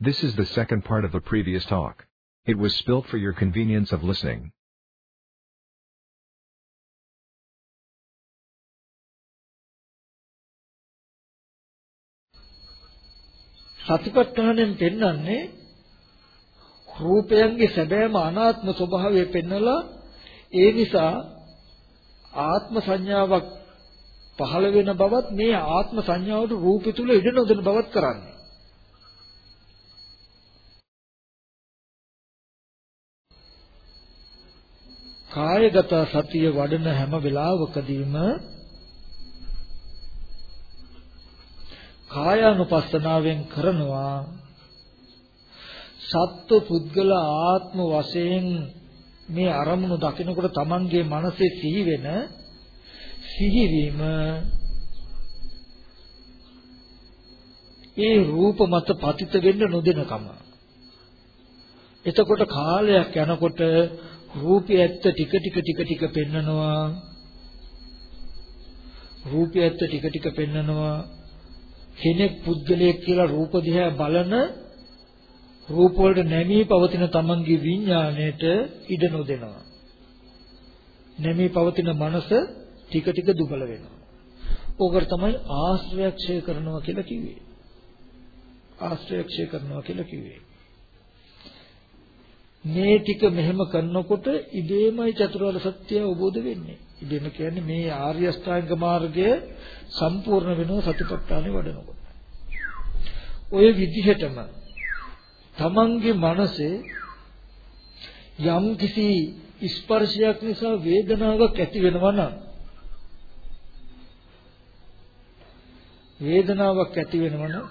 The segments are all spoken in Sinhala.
This is the second part of the previous talk. It was spilt for your convenience of listening. සතිපට්ඨානෙන් පෙන්වන්නේ රූපයන්ගේ සැබෑම අනාත්ම ස්වභාවය පෙන්නලා ඒ නිසා ආත්ම සංඥාවක් පහළ වෙන බවත් මේ ආත්ම සංඥාවට රූපය තුල ඉඩ නොදෙන බවත් කරන්නේ. කායගත සතිය වඩන හැම වෙලාවකදීම කායානුපස්සනාවෙන් කරනවා. සත්ව පුද්ගල ආත්ම වශයෙන් මේ අරමුණු දකිනකොට Tamanගේ මනසේ සිහි වෙන සිහිවීම ඒ රූප මත පතිත වෙන්න නොදෙනකම. එතකොට කාලයක් යනකොට රූපය ඇත්ත ටික ටික ටික ටික පෙන්නනවා රූපය ඇත්ත ටික ටික පෙන්නනවා කෙනෙක් පුද්ගලයෙක් කියලා රූප දිහා බලන රූප වලට නැමී පවතින තමන්ගේ විඥාණයට ඉඩ නොදෙනවා. නැමී පවතින මනස ටික ටික දුබල වෙනවා. ඕකට තමයි ආශ්‍රයක්ෂය කරනවා කියලා කිව්වේ. ආශ්‍රයක්ෂය කරනවා කියලා කිව්වේ. මේ ටික මෙහෙම කරනකොට ඉබේමයි චතුරාර්ය සත්‍ය අවබෝධ වෙන්නේ. ඉබේම කියන්නේ මේ ආර්ය අෂ්ටාංග මාර්ගය සම්පූර්ණ වෙනවා සතිපට්ඨානෙ වඩනකොට. ඔය විදිහටම තමන්ගේ මනසේ යම් කිසි ස්පර්ශයක් නිසා වේදනාවක් ඇති වෙනවා නම් වේදනාවක් ඇති වෙනවා නම්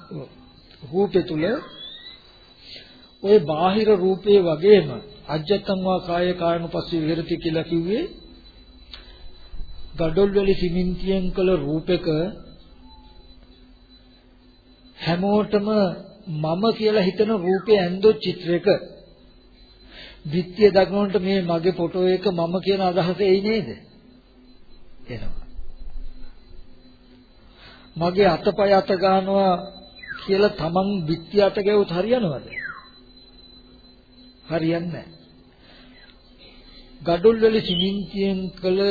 රූපේ තුල ওই බාහිර රූපේ වගේම අජත්තං වා කාය කායනුපස්සී විහෙරති කියලා කිව්වේ gadol වල සිමෙන්තියෙන් කළ රූපක හැමෝටම මම කියලා හිතන රූපේ ඇඳෝ චිත්‍රයක ධිට්ඨිය දක්නොන්ට මේ මගේ ෆොටෝ එක මම කියන අදහස එයි නේද? එනවා. මගේ අතපය අත ගන්නවා කියලා තමන් ධිට්ඨිය අත ගැවුත් හරියනවද? හරියන්නේ නැහැ. gadol වල සිමින්තියෙන් කළ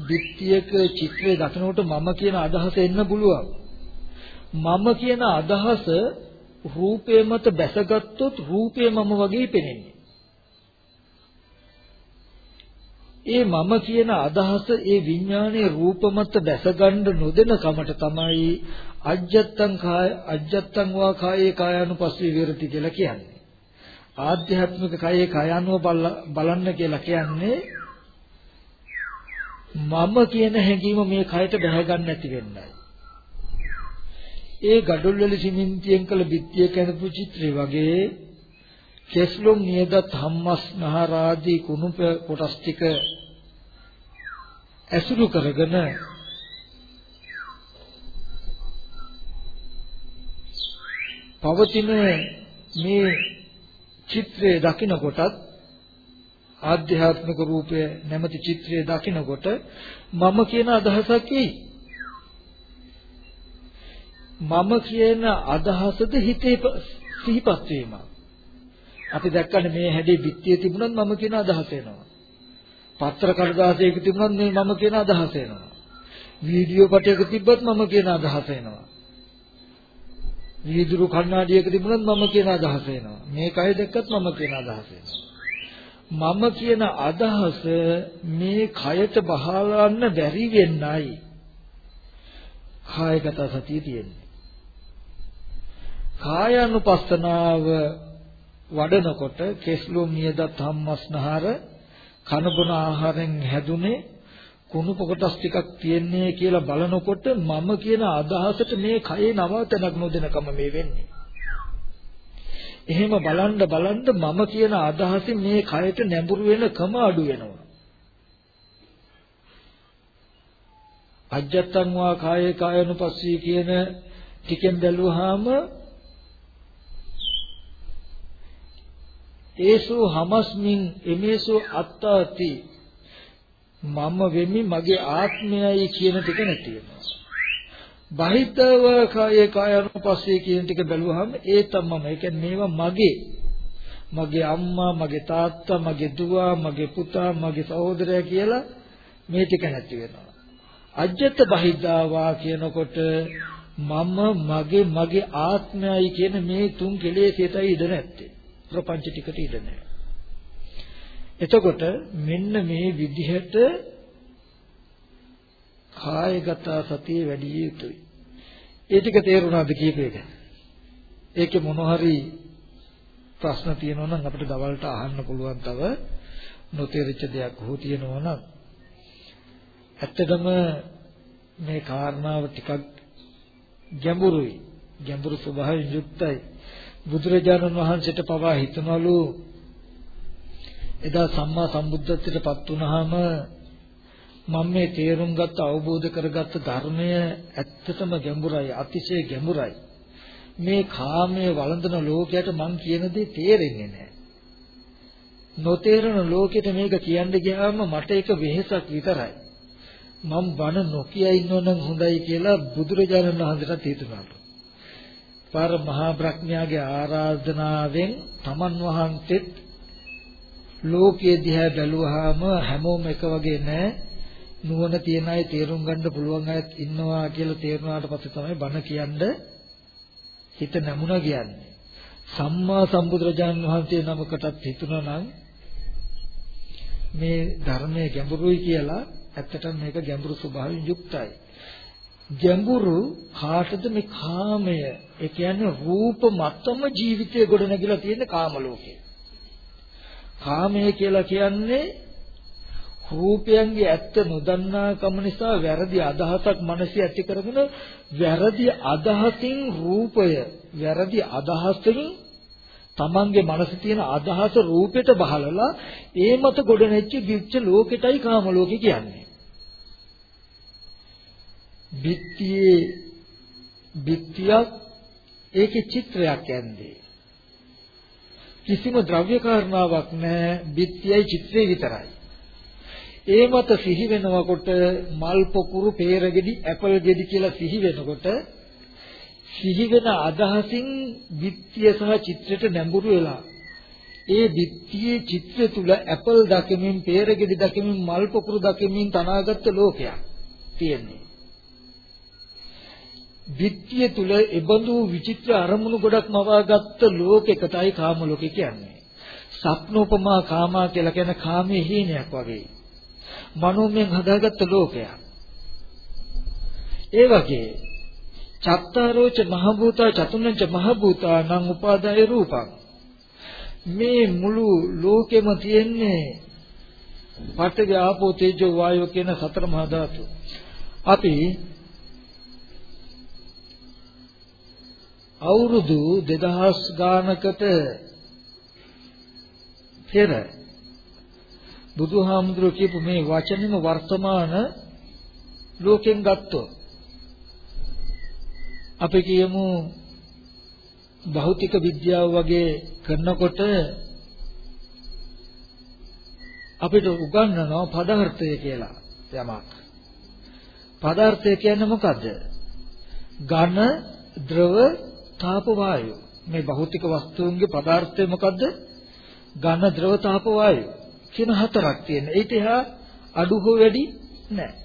ධිට්ඨියක චිත්‍රය දකිනකොට මම කියන අදහස එන්න පුළුවන්. මම කියන අදහස රූපය මත බැසගත්තොත් රූපය මම වගේ පෙනෙන්නේ. ඒ මම කියන අදහස ඒ විඥානයේ රූප මත බැසගන්න නොදෙන කමට තමයි අජ්ජත්තං කාය අජ්ජත්තං වා කායේ කායानुපස්සී විරති කියලා කියන්නේ. ආධ්‍යාත්මික කායේ කායानुව බලන්න කියලා කියන්නේ මම කියන හැඟීම මේ කයට බැහැ ගන්න නැති වෙන්නයි. ඒ gadol වල සිමෙන්තියෙන් කළ බිත්තිය කැඳපු චිත්‍රය වගේ කෙස්ලොම් නියදත් හම්මස් නහරාදී කුණුප කොටස් ටික ඇසුරු කරගෙන පවතින මේ චිත්‍රය දකිනකොටත් ආධ්‍යාත්මික රූපය නැමැති චිත්‍රය දකිනකොට මම කියන අදහසක් එයි මම කියන අදහසද හිතේ සිහිපත් වීම. අපි දැක්කනේ මේ හැඩේ පිටියේ තිබුණත් මම කියන අදහස එනවා. පත්‍ර කඩදාසියක තිබුණත් මේ මම කියන අදහස එනවා. වීඩියෝ පටයක තිබ්බත් මම කියන අදහස එනවා. වීදුරු කණ්ණාඩියක තිබුණත් මම කියන අදහස එනවා. මේ කය දැක්කත් මම කියන අදහස එනවා. මම කියන අදහස මේ කයට බහලන්න බැරි වෙන්නයි කායගත සතිය තියෙන්නේ. කායानुපස්සනාව වඩනකොට කෙස්ලොම් නියදත් හම්මස්නහර කන බොන ආහාරයෙන් හැදුනේ කුණු කොටස් ටිකක් තියන්නේ කියලා බලනකොට මම කියන අදහසට මේ කයේ නවතනක් නොදෙනකම මේ වෙන්නේ. එහෙම බලන්න බලන්න මම කියන අදහසින් මේ කයට නැඹුරු වෙනකම අඩු වෙනවා. අජත්තං වා කායේ කායනුපස්සී කියන ටිකෙන් බැලුවාම ඒසෝ හමස්මින් එමේසෝ අත්තාති මම වෙමි මගේ ආත්මයයි කියන ටික නැති වෙනවා. බහිතව කායේ කායනුපස්සේ කියන ටික බැලුවහම ඒ තමයි ඒ කියන්නේ මේවා මගේ. මගේ අම්මා මගේ තාත්තා මගේ දුව මගේ පුතා මගේ සහෝදරයා කියලා මේ ටික නැති වෙනවා. අජ්ජත් බහිද්දාවා කියනකොට මම මගේ මගේ ආත්මයයි කියන මේ තුන් කෙලෙසිතයි ඉඳ නැත්තේ. ප්‍රපංච ටිකට ඉඳ නැහැ. එතකොට මෙන්න මේ විදිහට කායගත සතිය වැඩි යුතුයි. ඒ ටික තේරුණාද කියප එක? ඒකේ මොන හරි ප්‍රශ්න තියෙනවා නම් අපිට දවල්ට අහන්න පුළුවන් තව නොතේරිච්ච දෙයක් හෝ තියෙනවා නම් ඇත්තටම මේ කාරණාව ටිකක් ගැඹුරුයි. ගැඹුරු ස්වභාවයෙන් යුක්තයි. බුදුරජාණන් වහන්සේට පවා හිතනලු එදා සම්මා සම්බුද්ධත්වයට පත් වුනහම මම මේ තේරුම් ගත්ත අවබෝධ කරගත්ත ධර්මය ඇත්තටම ගැඹුරයි අතිශය ගැඹුරයි. මේ කාමයේ වළඳන ලෝකයට මං කියන දේ තේරෙන්නේ නැහැ. නොතේරෙන ලෝකෙට මේක කියන්න ගියාම මට ඒක වෙහෙසක් විතරයි. මම බන නොකිය ඉන්නවනම් හොඳයි කියලා බුදුරජාණන් වහන්සේට හිතුණාලු පාර මහා බ්‍රහ්මයාගේ ආරාධනාවෙන් තමන් වහන්සේත් ලෝකයේ දිහා බැලුවාම හැමෝම එක වගේ නෑ. නුවණ තියන අය තේරුම් ගන්න පුළුවන් අයත් ඉන්නවා කියලා තේරුණාට පස්සේ තමයි බණ කියන්න හිත නැමුණා කියන්නේ. සම්මා සම්බුදුරජාණන් වහන්සේ නමකටත් හිතුණා නම් මේ ධර්මයේ ගැඹුරුයි කියලා ඇත්තටම මේක ගැඹුරු ස්වභාවයෙන් යුක්තයි. ගැඹුරු කාටද මේ කාමය? ඒ කියන්නේ රූප මතම ජීවිතය ගොඩනැගිලා තියෙන කාම ලෝකේ. කාමය කියලා කියන්නේ රූපයන්ගේ ඇත්ත නොදන්නාකම නිසා වැරදි අදහසක් මනසේ ඇති කරගෙන වැරදි අදහසින් රූපය වැරදි අදහසින් තමන්ගේ මනසේ තියෙන අදහස රූපෙට බහලලා ඒ මත ගොඩනෙච්ච ගිච්ච ලෝකෙටයි කාම ලෝකෙ කියන්නේ. බිත්තියේ බිත්තියක් ඒකේ චිත්‍රයක් ඇන්දේ. කිසිම ද්‍රව්‍ය කාරණාවක් නැහැ බිත්තියයි චිත්‍රේ විතරයි. ඒ මත සිහි වෙනකොට මල් පොකුරු peerගෙඩි ඇපල් ගෙඩි කියලා සිහි වෙනකොට සිහි වෙන අදහසින් බිත්තිය සහ චිත්‍රයට නැඹුරු වෙලා ඒ බිත්තියේ චිත්‍රය තුල ඇපල් දකිමින් peerගෙඩි දකිමින් මල් පොකුරු දකිමින් තනාගත්ත ලෝකයක් තියෙන්නේ. විත්‍ය තුල ඒබඳු විචිත්‍ර අරමුණු ගොඩක් මවාගත්ත ලෝකයකටයි කාම ලෝකය කියන්නේ. සත්නෝපමා කාමා කියලා කියන කාමයේ හීනයක් වගේ. මනෝමයෙන් හදාගත්ත ලෝකයක්. ඒ වගේ චත්තාරෝච මහභූතා චතුර්ණංච මහභූතා නම් උපාදාය රූපං මේ මුළු ලෝකෙම තියෙන්නේ පඨවි ආපෝ තේජෝ වායෝ කියන සතර මහා ධාතු. අපි අවුරුදු 2000 ගානකට පෙර බුදුහාමුදුරුවෝ කියපු මේ වචනෙම වර්තමාන ලෝකෙන් ගත්තොත් අපි කියමු භෞතික විද්‍යාව වගේ කරනකොට අපිට උගන්වනවා පදාර්ථය කියලා යමක්. පදාර්ථය කියන්නේ මොකද්ද? ඝන, ද්‍රව, තාප වායු මේ භෞතික වස්තුන්ගේ පදාර්ථය මොකද්ද ඝන ද්‍රව තාප වායු කියන හතරක් තියෙන. ඒිට එහා අඩු හෝ වැඩි නැහැ.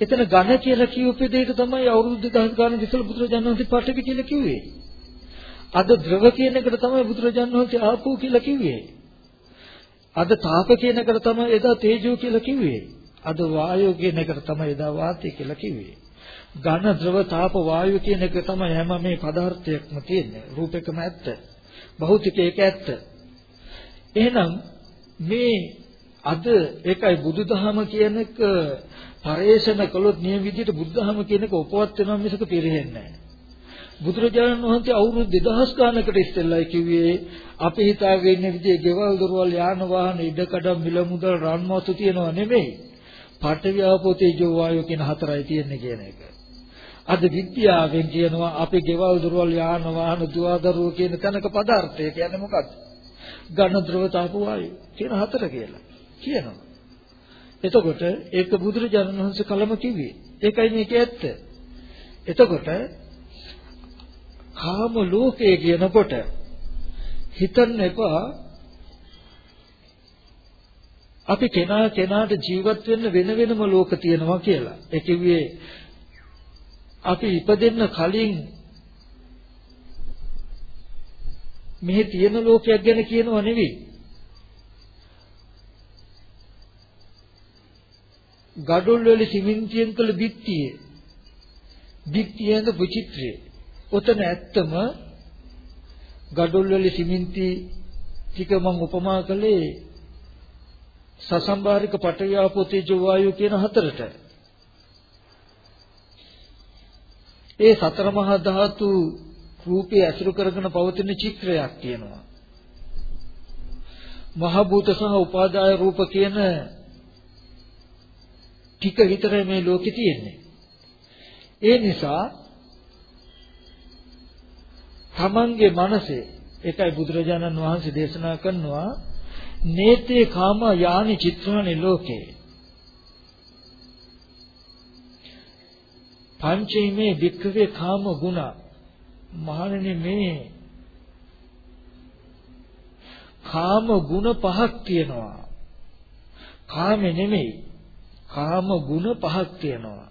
එතන ඝන කියලා කියූප දෙයට තමයි අවුරුදු 2000 ගානක් ඉස්සෙල්ලා බුදුරජාණන් වහන්සේ පඨවි කියලා කිව්වේ. අද ද්‍රව කියන එකට තමයි බුදුරජාණන් වහන්සේ ආපෝ කියලා කිව්වේ. අද තාප කියන එකට තමයි එදා තේජෝ කියලා කිව්වේ. අද වායෝ කියන එකට තමයි එදා වාතය කියලා කිව්වේ. ඝන ද්‍රව තාප වායු කියන එක තමයි හැම මේ පදාර්ථයක්ම තියෙන්නේ. රූපෙකම ඇත්ත. භෞතිකයක ඇත්ත. එහෙනම් මේ අද ඒකයි බුදුදහම කියන එක පරේෂණ කළොත් නියම විදිහට බුදුදහම කියන එක උපවත් වෙනවා මිසක පිරෙන්නේ නැහැ. බුදුරජාණන් වහන්සේ අවුරුදු 2000 ගානකට ඉස්සෙල්ලා කිව්වේ අපි හිතාගෙන ඉන්න විදිහේ ගෙවල් දොරවල් යාන වාහන ඉඩකඩ මිල මුදල් රන්මතු තියනවා නෙමෙයි. පඨවි ආපෝ තේජෝ වායෝ කියන හතරයි තියෙන්නේ කියන එක. අද විද්‍යාවෙන් කියනවා අපි ගෙවල් දොරවල් යාන වාහන දුවදරුවෝ කියන තැනක පදාර්ථය කියන්නේ මොකක්ද? ඝන ද්‍රව තාප වායු කියන හතර කියලා කියනවා. එතකොට ඒක බුදුරජාණන් වහන්සේ කලම කිව්වේ. ඒකයි මේක ඇත්ත. එතකොට කාම ලෝකය කියනකොට හිතන්න එපා අපි කෙනා කෙනාට ජීවත් වෙන්න වෙන වෙනම ලෝක තියෙනවා කියලා. ඒ කිව්වේ අපි ඉපදෙන්න කලින් මෙහි තියෙන ලෝකයක් ගැන කියනව නෙවෙයි. gadol වල සිමෙන්තියෙන් කළ බිත්තියේ බිත්තියෙන්ද විචිත්‍රය. ඔතන ඇත්තම gadol වල සිමෙන්ති ටික මම උපමා කළේ සසම්බාරික පටවියාපෝ තේජෝ වායෝ කියන හතරට. ඒ සතර මහා ධාතු රූපේ ඇසුරු කරගෙන පවතින චිත්‍රයක් තියෙනවා. මහ භූත සහ උපාදාය රූප කියන ටික විතරයි මේ ලෝකේ තියෙන්නේ. ඒ නිසා තමන්ගේ මනසේ ඒකයි බුදුරජාණන් වහන්සේ දේශනා කරනවා නේතේ කාම යානි චිත්‍රානි ලෝකේ පංචීමේ වික්‍රේ කාම ගුණ. මහණෙනි මේ කාම ගුණ පහක් තියෙනවා. කාමේ නෙමෙයි කාම ගුණ පහක් තියෙනවා.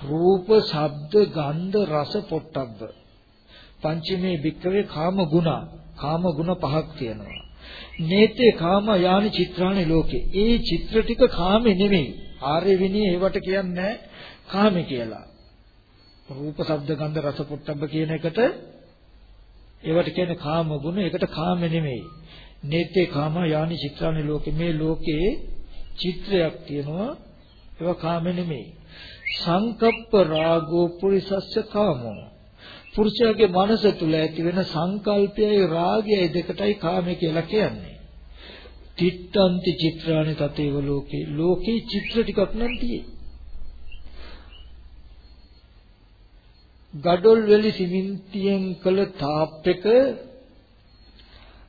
රූප ශබ්ද ගන්ධ රස පොට්ටබ්බ. පංචමේ වික්‍රේ කාම ගුණ කාම ගුණ පහක් තියෙනවා. නේතේ කාම යානි චිත්‍රානි ලෝකේ. ඒ චිත්‍ර ටික කාමේ නෙමෙයි. ආර්ය විනී ඒවට කියන්නේ කාමේ කියලා. රූප ශබ්ද ගන්ධ රස පොට්ටබ්බ කියන එකට ඒවට කියන්නේ කාම ගුණ. ඒකට කාම නෙමෙයි. නේතේ කාම යානි චිත්‍රානි ලෝකේ. මේ ලෝකේ චිත්‍රයක් තියෙනවා. ඒවා කාම නෙමෙයි. සංකප්ප රාගෝ පුරිසස්ස කාමෝ. පුරුෂයාගේ මනස තුල ඇති වෙන සංකල්පයයි රාගයයි දෙකටයි කාමය කියලා කියන්නේ. තිත්තන්ති චිත්‍රානි තතේව ලෝකේ. ලෝකේ චිත්‍ර ටිකක් නම් තියෙයි. ගඩොල් වැලි සිමෙන්තියෙන් කළ තාප් එක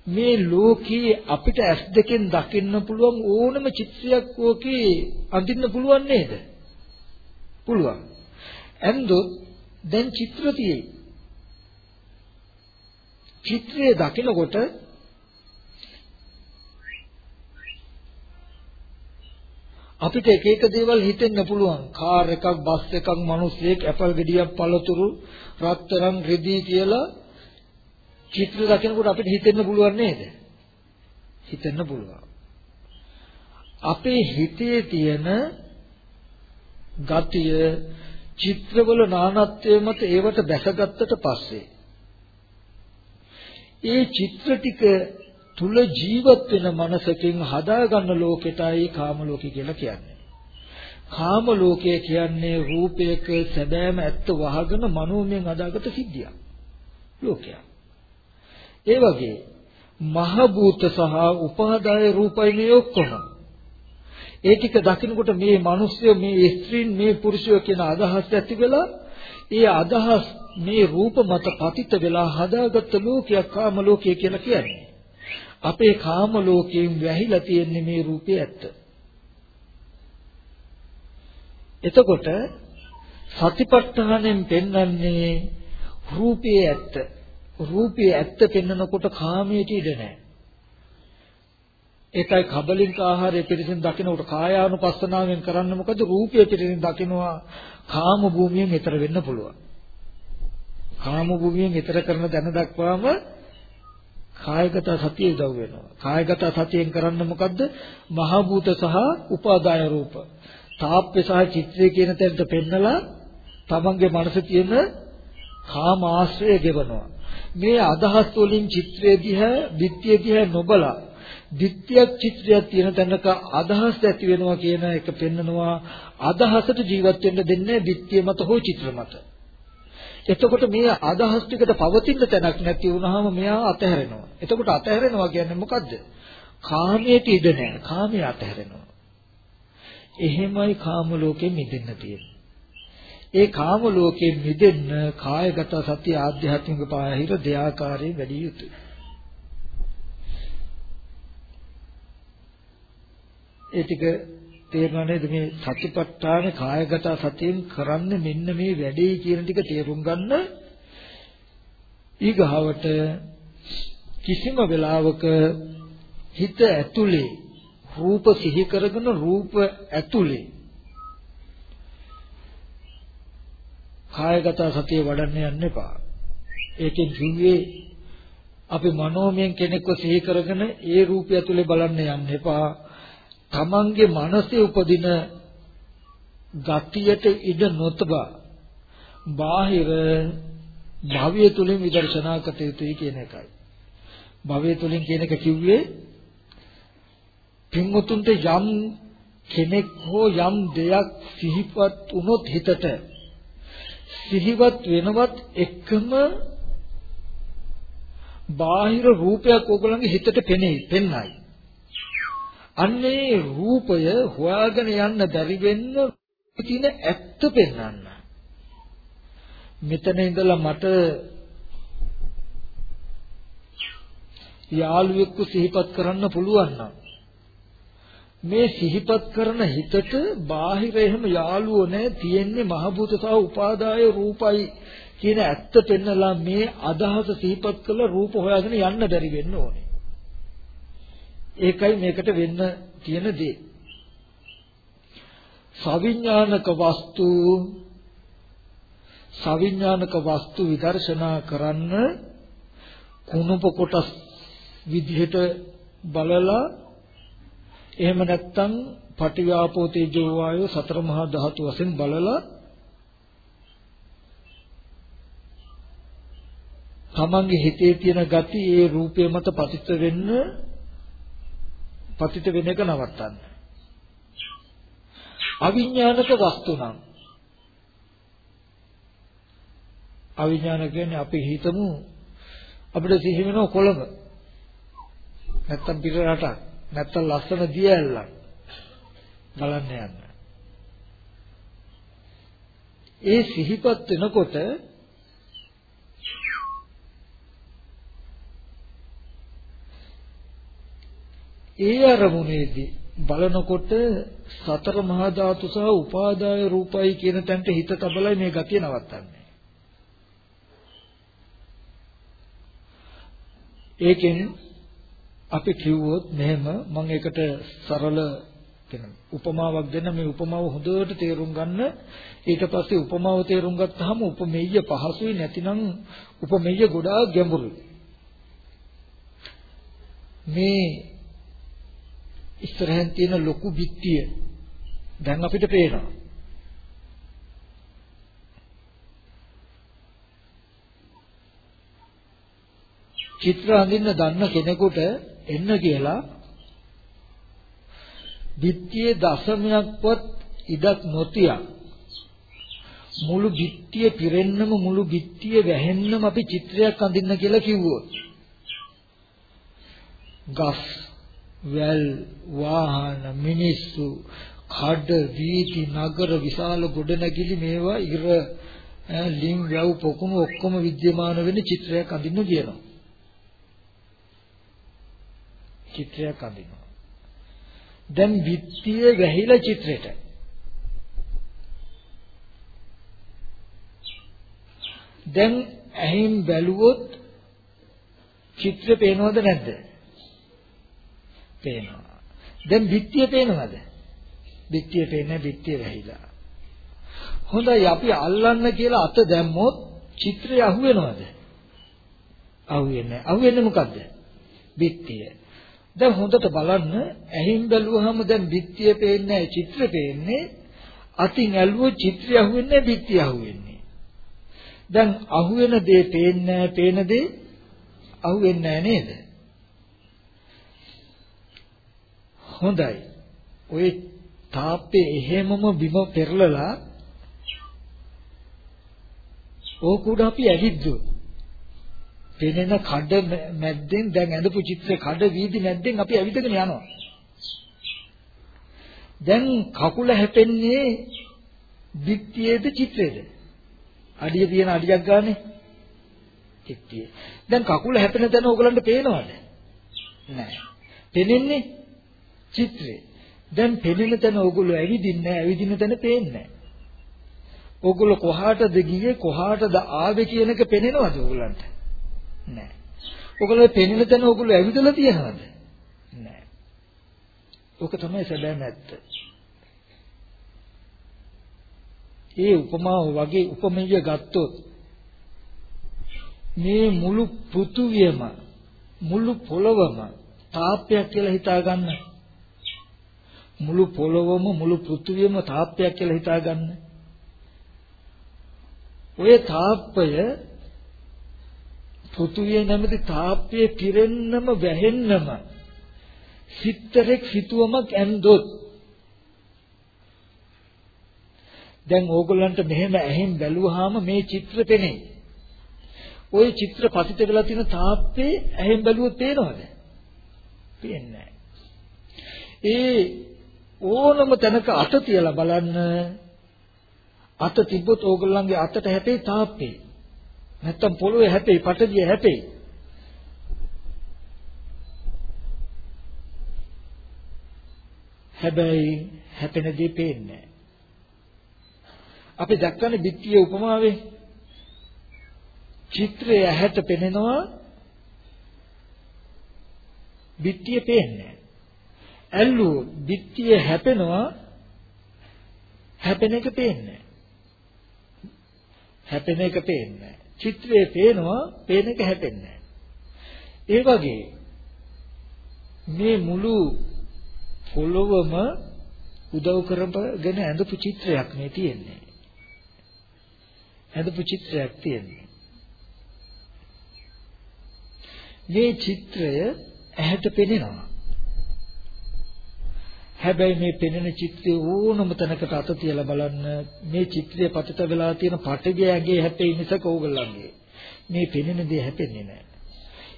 මේ ලෝකේ අපිට ඇස් දෙකෙන් දකින්න පුළුවන් ඕනම චිත්‍රයක් ඕකේ අඳින්න පුළුවන් නේද? පුළුවන්. ඇන්දොත් දැන් චිත්‍ර තියෙයි. චිත්‍රය දකිනකොට අපිට එක එක දේවල් හිතෙන්න පුළුවන්. කාර් එකක්, බස් එකක්, මිනිස්සෙක්, ඇපල් ගෙඩියක්, පළතුරු, රත්තරන්, රෙදි කියලා චිත්‍ර දකිනකොට අපිට හිතෙන්න පුළුවන් නේද? හිතෙන්න පුළුවන්. අපේ හිතේ තියෙන ගතිය චිත්‍රවල නානත්වය මත ඒවට බැසගත්තට පස්සේ ඒ චිත්‍ර ටික තුල ජීවත් වෙන මනසකින් හදාගන්න ලෝකෙටයි කාම ලෝකය කියලා කියන්නේ. කාම ලෝකය කියන්නේ රූපයක සැබෑම ඇත්ත වහගෙන මනෝමයෙන් හදාගත සිද්ධියක්. ලෝකයක්. ඒ වගේ මහ භූත සහ උපාදාය රූපයි මේ ඔක්කොම. ඒ ටික දකිනකොට මේ මිනිස්සු මේ ස්ත්‍රීන් මේ පුරුෂයෝ කියන අදහස් ඇති වෙලා ඒ අදහස් මේ රූප මත පතිත වෙලා හදාගත්ත ලෝකයක් කාම ලෝකය කියලා කියන්නේ. අපේ කාම ලෝකයෙන් වැහිලා තියෙන්නේ මේ රූපේ ඇත්ත. එතකොට සතිපට්ඨානෙන් පෙන්වන්නේ රූපේ ඇත්ත. රූපේ ඇත්ත පෙන්වනකොට කාමයට ඉඩ නැහැ. ඒකයි කබලින්ක ආහාරය පිළිසින් දකිනකොට කායානුපස්සනාවෙන් කරන්න මොකද රූපය පිළිසින් දකිනවා කාම භූමියෙන් ඈතර වෙන්න පුළුවන්. කාම භූමියෙන් ඈතර කරන දැන දක්වාම කායගත සතිය උදව් වෙනවා. කායගත සතියෙන් කරන්න මොකද්ද? මහ භූත සහ උපාදාය රූප. තාප්පේ සහ චිත්‍රය කියන තැනට පෙන්නලා තමන්ගේ මනසේ තියෙන කාම ආශ්‍රය ගෙවනවා. මේ අදහස් වලින් චිත්‍රය දිහා, ධිට්ඨිය දිහා නොබලා ධිට්ඨියක් චිත්‍රයක් තියෙන තැනක අදහස් ඇති වෙනවා කියන එක පෙන්නනවා අදහසට ජීවත් වෙන්න දෙන්නේ ධිට්ඨිය මත හෝ චිත්‍ර මත. එතකොට මේ අදහස් ටිකට පවතින තැනක් නැති වුනහම මෙයා අතහැරෙනවා. එතකොට අතහැරෙනවා කියන්නේ මොකද්ද? කාමයට ඉඩ නැහැ. කාමයේ අතහැරෙනවා. එහෙමයි කාම ලෝකෙ මිදෙන්න තියෙන්නේ. ඒ කාම ලෝකෙ මිදෙන්න කායගත සත්‍ය ආධ්‍යාත්මික පාහිර දෙආකාරයෙන් වැඩි යුතුයි. ඒ ටික තේරුණා නේද මේ සතිපට්ඨාන කායගත සතියෙන් කරන්න මෙන්න මේ වැඩේ කියන ටික තේරුම් ගන්න ඊගහවට කිසිම වෙලාවක හිත ඇතුලේ රූප සිහි කරගෙන රූප ඇතුලේ කායගත සතිය වඩන්න යන්න එපා. ඒකෙන් කිව්වේ අපි මනෝමයෙන් කෙනෙක්ව සිහි කරගෙන ඒ රූපය ඇතුලේ බලන්න යන්න එපා. තමන්ගේ මනසේ උපදින ගතියට ඉඩ නොතබා බාහිර භවය තුලින් විදර්ශනා කළ යුතුයි කියන එකයි. භවය තුලින් කියන එක කිව්වේ පින්වතුන්ට යම් කෙනෙක් හෝ යම් දෙයක් සිහිපත් වුණොත් හිතට සිහිවත් වෙනවත් එකම බාහිර රූපයක් ඕගොල්ලන්ගේ හිතට පෙනෙයි පෙන්නයි අන්නේ රූපය හොයාගෙන යන්න බැරි වෙන්න තියෙන ඇත්ත පෙන්වන්න. මෙතන ඉඳලා මට යාළුවෙක්ව සිහිපත් කරන්න පුළුවන් නම් මේ සිහිපත් කරන හිතට බාහිර එහෙම යාළුවෝ නැහැ තියෙන්නේ මහ භූත සහ උපාදාය රූපයි කියන ඇත්ත පෙන්නලා මේ අදහස සිහිපත් කළ රූප හොයාගෙන යන්න බැරි වෙන්න ඕනේ. ඒකයි මේකට වෙන්න තියෙන දේ. සවිඥානික වස්තු සවිඥානික වස්තු විදර්ශනා කරන්න කුණප කොටස් විදිහට බලලා එහෙම නැත්නම් පටිව්‍යාපෝ තේජෝ වායෝ සතර මහා ධාතු වශයෙන් බලලා තමන්ගේ හිතේ තියෙන gati ඒ රූපය මත පතිත වෙන්න පතිත වෙන එක නවත්තන්න. අවිඥානික වස්තු නම් අවිඥානික කියන්නේ අපි හිතමු අපිට සිහි වෙනව කොළඹ නැත්තම් පිට රටක් නැත්තම් ලස්සන දියැලක් බලන්න යන්න. ඒ සිහිපත් වෙනකොට ඒ අරමුණේදී බලනකොට සතර මහා ධාතු සහ උපාදාය රූපයි කියන තැනට හිත තබලයි මේ ගතිය නවත්තන්නේ. ඒකෙන් අපි කිව්වොත් මෙහෙම මම ඒකට සරල කියන උපමාවක් දෙන්න මේ උපමාව හොඳට තේරුම් ගන්න ඊට පස්සේ උපමාව තේරුම් ගත්තාම උපමෙය්‍ය පහසුයි නැතිනම් උපමෙය්‍ය ගොඩාක් ගැඹුරුයි මේ ඉස්සරහෙන් තියෙන ලොකු බිත්තිය. දැන් අපිට පේනවා. චිත්‍ර අඳින්න දන්න කෙනෙකුට එන්න කියලා බිත්තියේ දශමයක්වත් ඉඩක් නොතිය. මුළු බිත්තිය පිරෙන්නම මුළු බිත්තිය වැහෙන්නම අපි චිත්‍රයක් අඳින්න කියලා කිව්වොත්. ගස් වැල් වාහන මිනිස්සු කඩ වීදි නගර විශාල ගොඩනැගිලි මේවා ඉර ලිම් වැව් පොකුණු ඔක්කොම विद्यमान වෙන චිත්‍රයක් අඳින්න කියනවා චිත්‍රයක් අඳිනවා දැන් විත්තිය වැහිලා චිත්‍රෙට දැන් ඇහින් බැලුවොත් චිත්‍ර පේනවද නැද්ද පේනවා. දැන් බිත්තිය පේනවද? බිත්තිය පේන්නේ බිත්තිය වැහිලා. හොඳයි අපි අල්ලන්න කියලා අත දැම්මොත් චිත්‍රය අහුවෙනවද? අහුවෙන්නේ අහුවෙන්නේ මොකද්ද? බිත්තිය. දැන් හොඳට බලන්න ඇහින් බැලුවහම දැන් බිත්තිය පේන්නේ චිත්‍ර පේන්නේ අතින් ඇල්ලුවොත් චිත්‍රය අහුවෙන්නේ බිත්තිය අහුවෙන්නේ. දැන් අහුවෙන දේ පේන්නේ පේන දේ අහුවෙන්නේ නේද? හොඳයි. ওই තාප්පේ එහෙමම බිම පෙරලලා ඕකුඩ අපි ඇවිද්දෝ. පෙනෙන කඩ මැද්දෙන් දැන් ඇඳපු චිත්‍ර කඩ වීදි මැද්දෙන් අපි ඇවිදගෙන යනවා. දැන් කකුල හැපෙන්නේ දික්තියේද චිත්‍රයේද? අඩිය තියෙන අඩියක් ගානේ. චිත්‍රයේ. දැන් කකුල හැපෙන තැන ඕගලන්ට පේනවද? නැහැ. පෙනෙන්නේ චිත්‍රය. දැන් පෙනෙන තැන ඕගොල්ලෝ ඇවිදින්නේ නැහැ, ඇවිදින තැන පේන්නේ නැහැ. ඕගොල්ලෝ කොහාටද ගියේ, කොහාටද ආවේ කියන එක පෙනෙනවද ඕගොල්ලන්ට? නැහැ. ඕගොල්ලෝ පෙනෙන තැන ඕගොල්ලෝ ඇවිදලා තියෙනවද? නැහැ. ඕක තමයි සැබෑම ඇත්ත. ඒ උපමාව වගේ උපමේය ගත්තොත් මේ මුළු පෘථුවියම මුළු පොළවම තාප්පයක් කියලා හිතා ගන්න. මුළු පොළොවම මුළු පෘථුවියම තාප්පයක් කියලා හිතා ගන්න. ඔය තාප්පය පෘථුවිය නැමැති තාප්පයේ පිරෙන්නම වැහෙන්නම සිත්තරෙක් සිතුවමක් ඇන්දොත් දැන් ඕගොල්ලන්ට මෙහෙම ඇහෙන් බැලුවාම මේ චිත්‍ර පෙනේ. ওই චිත්‍ර පතිත වෙලා තියෙන තාප්පේ ඇහෙන් බැලුවොත් පේනවද? පේන්නේ ඒ ඕනම තැනක අත තියලා බලන්න. අත තිබ්බොත් ඕගොල්ලන්ගේ අතට හැපේ තාප්පේ. නැත්තම් පොළොවේ හැපේ, පටවිය හැපේ. හැබැයි හැපෙන දේ පේන්නේ අපි දැක්කනේ බිත්තිය උපමාවේ. චිත්‍රය ඇහැට පෙනෙනවා. බිත්තිය පේන්නේ ඇල්ලුව බිත්තිය හැපෙනවා හැපෙන එක පේන්නේ හැපෙන එක පේන්නේ චිත්‍රයේ පේනවා පේන එක හැපෙන්නේ ඒ වගේ මේ මුළු පොළොවම උදව් කරගෙන ඇඳපු චිත්‍රයක් මේ තියෙන්නේ ඇඳපු චිත්‍රයක් තියෙන්නේ. මේ චිත්‍රය ඇහැට පෙනෙනවා. හැබැයි මේ පෙනෙන චිත්‍රය ඕනම තැනකට අත තියලා බලන්න මේ චිත්‍රය පතිත වෙලා තියෙන පටවිය ඇගේ හැපෙයි මිසක ඕගොල්ලන්ගේ. මේ පෙනෙන දේ හැපෙන්නේ නැහැ.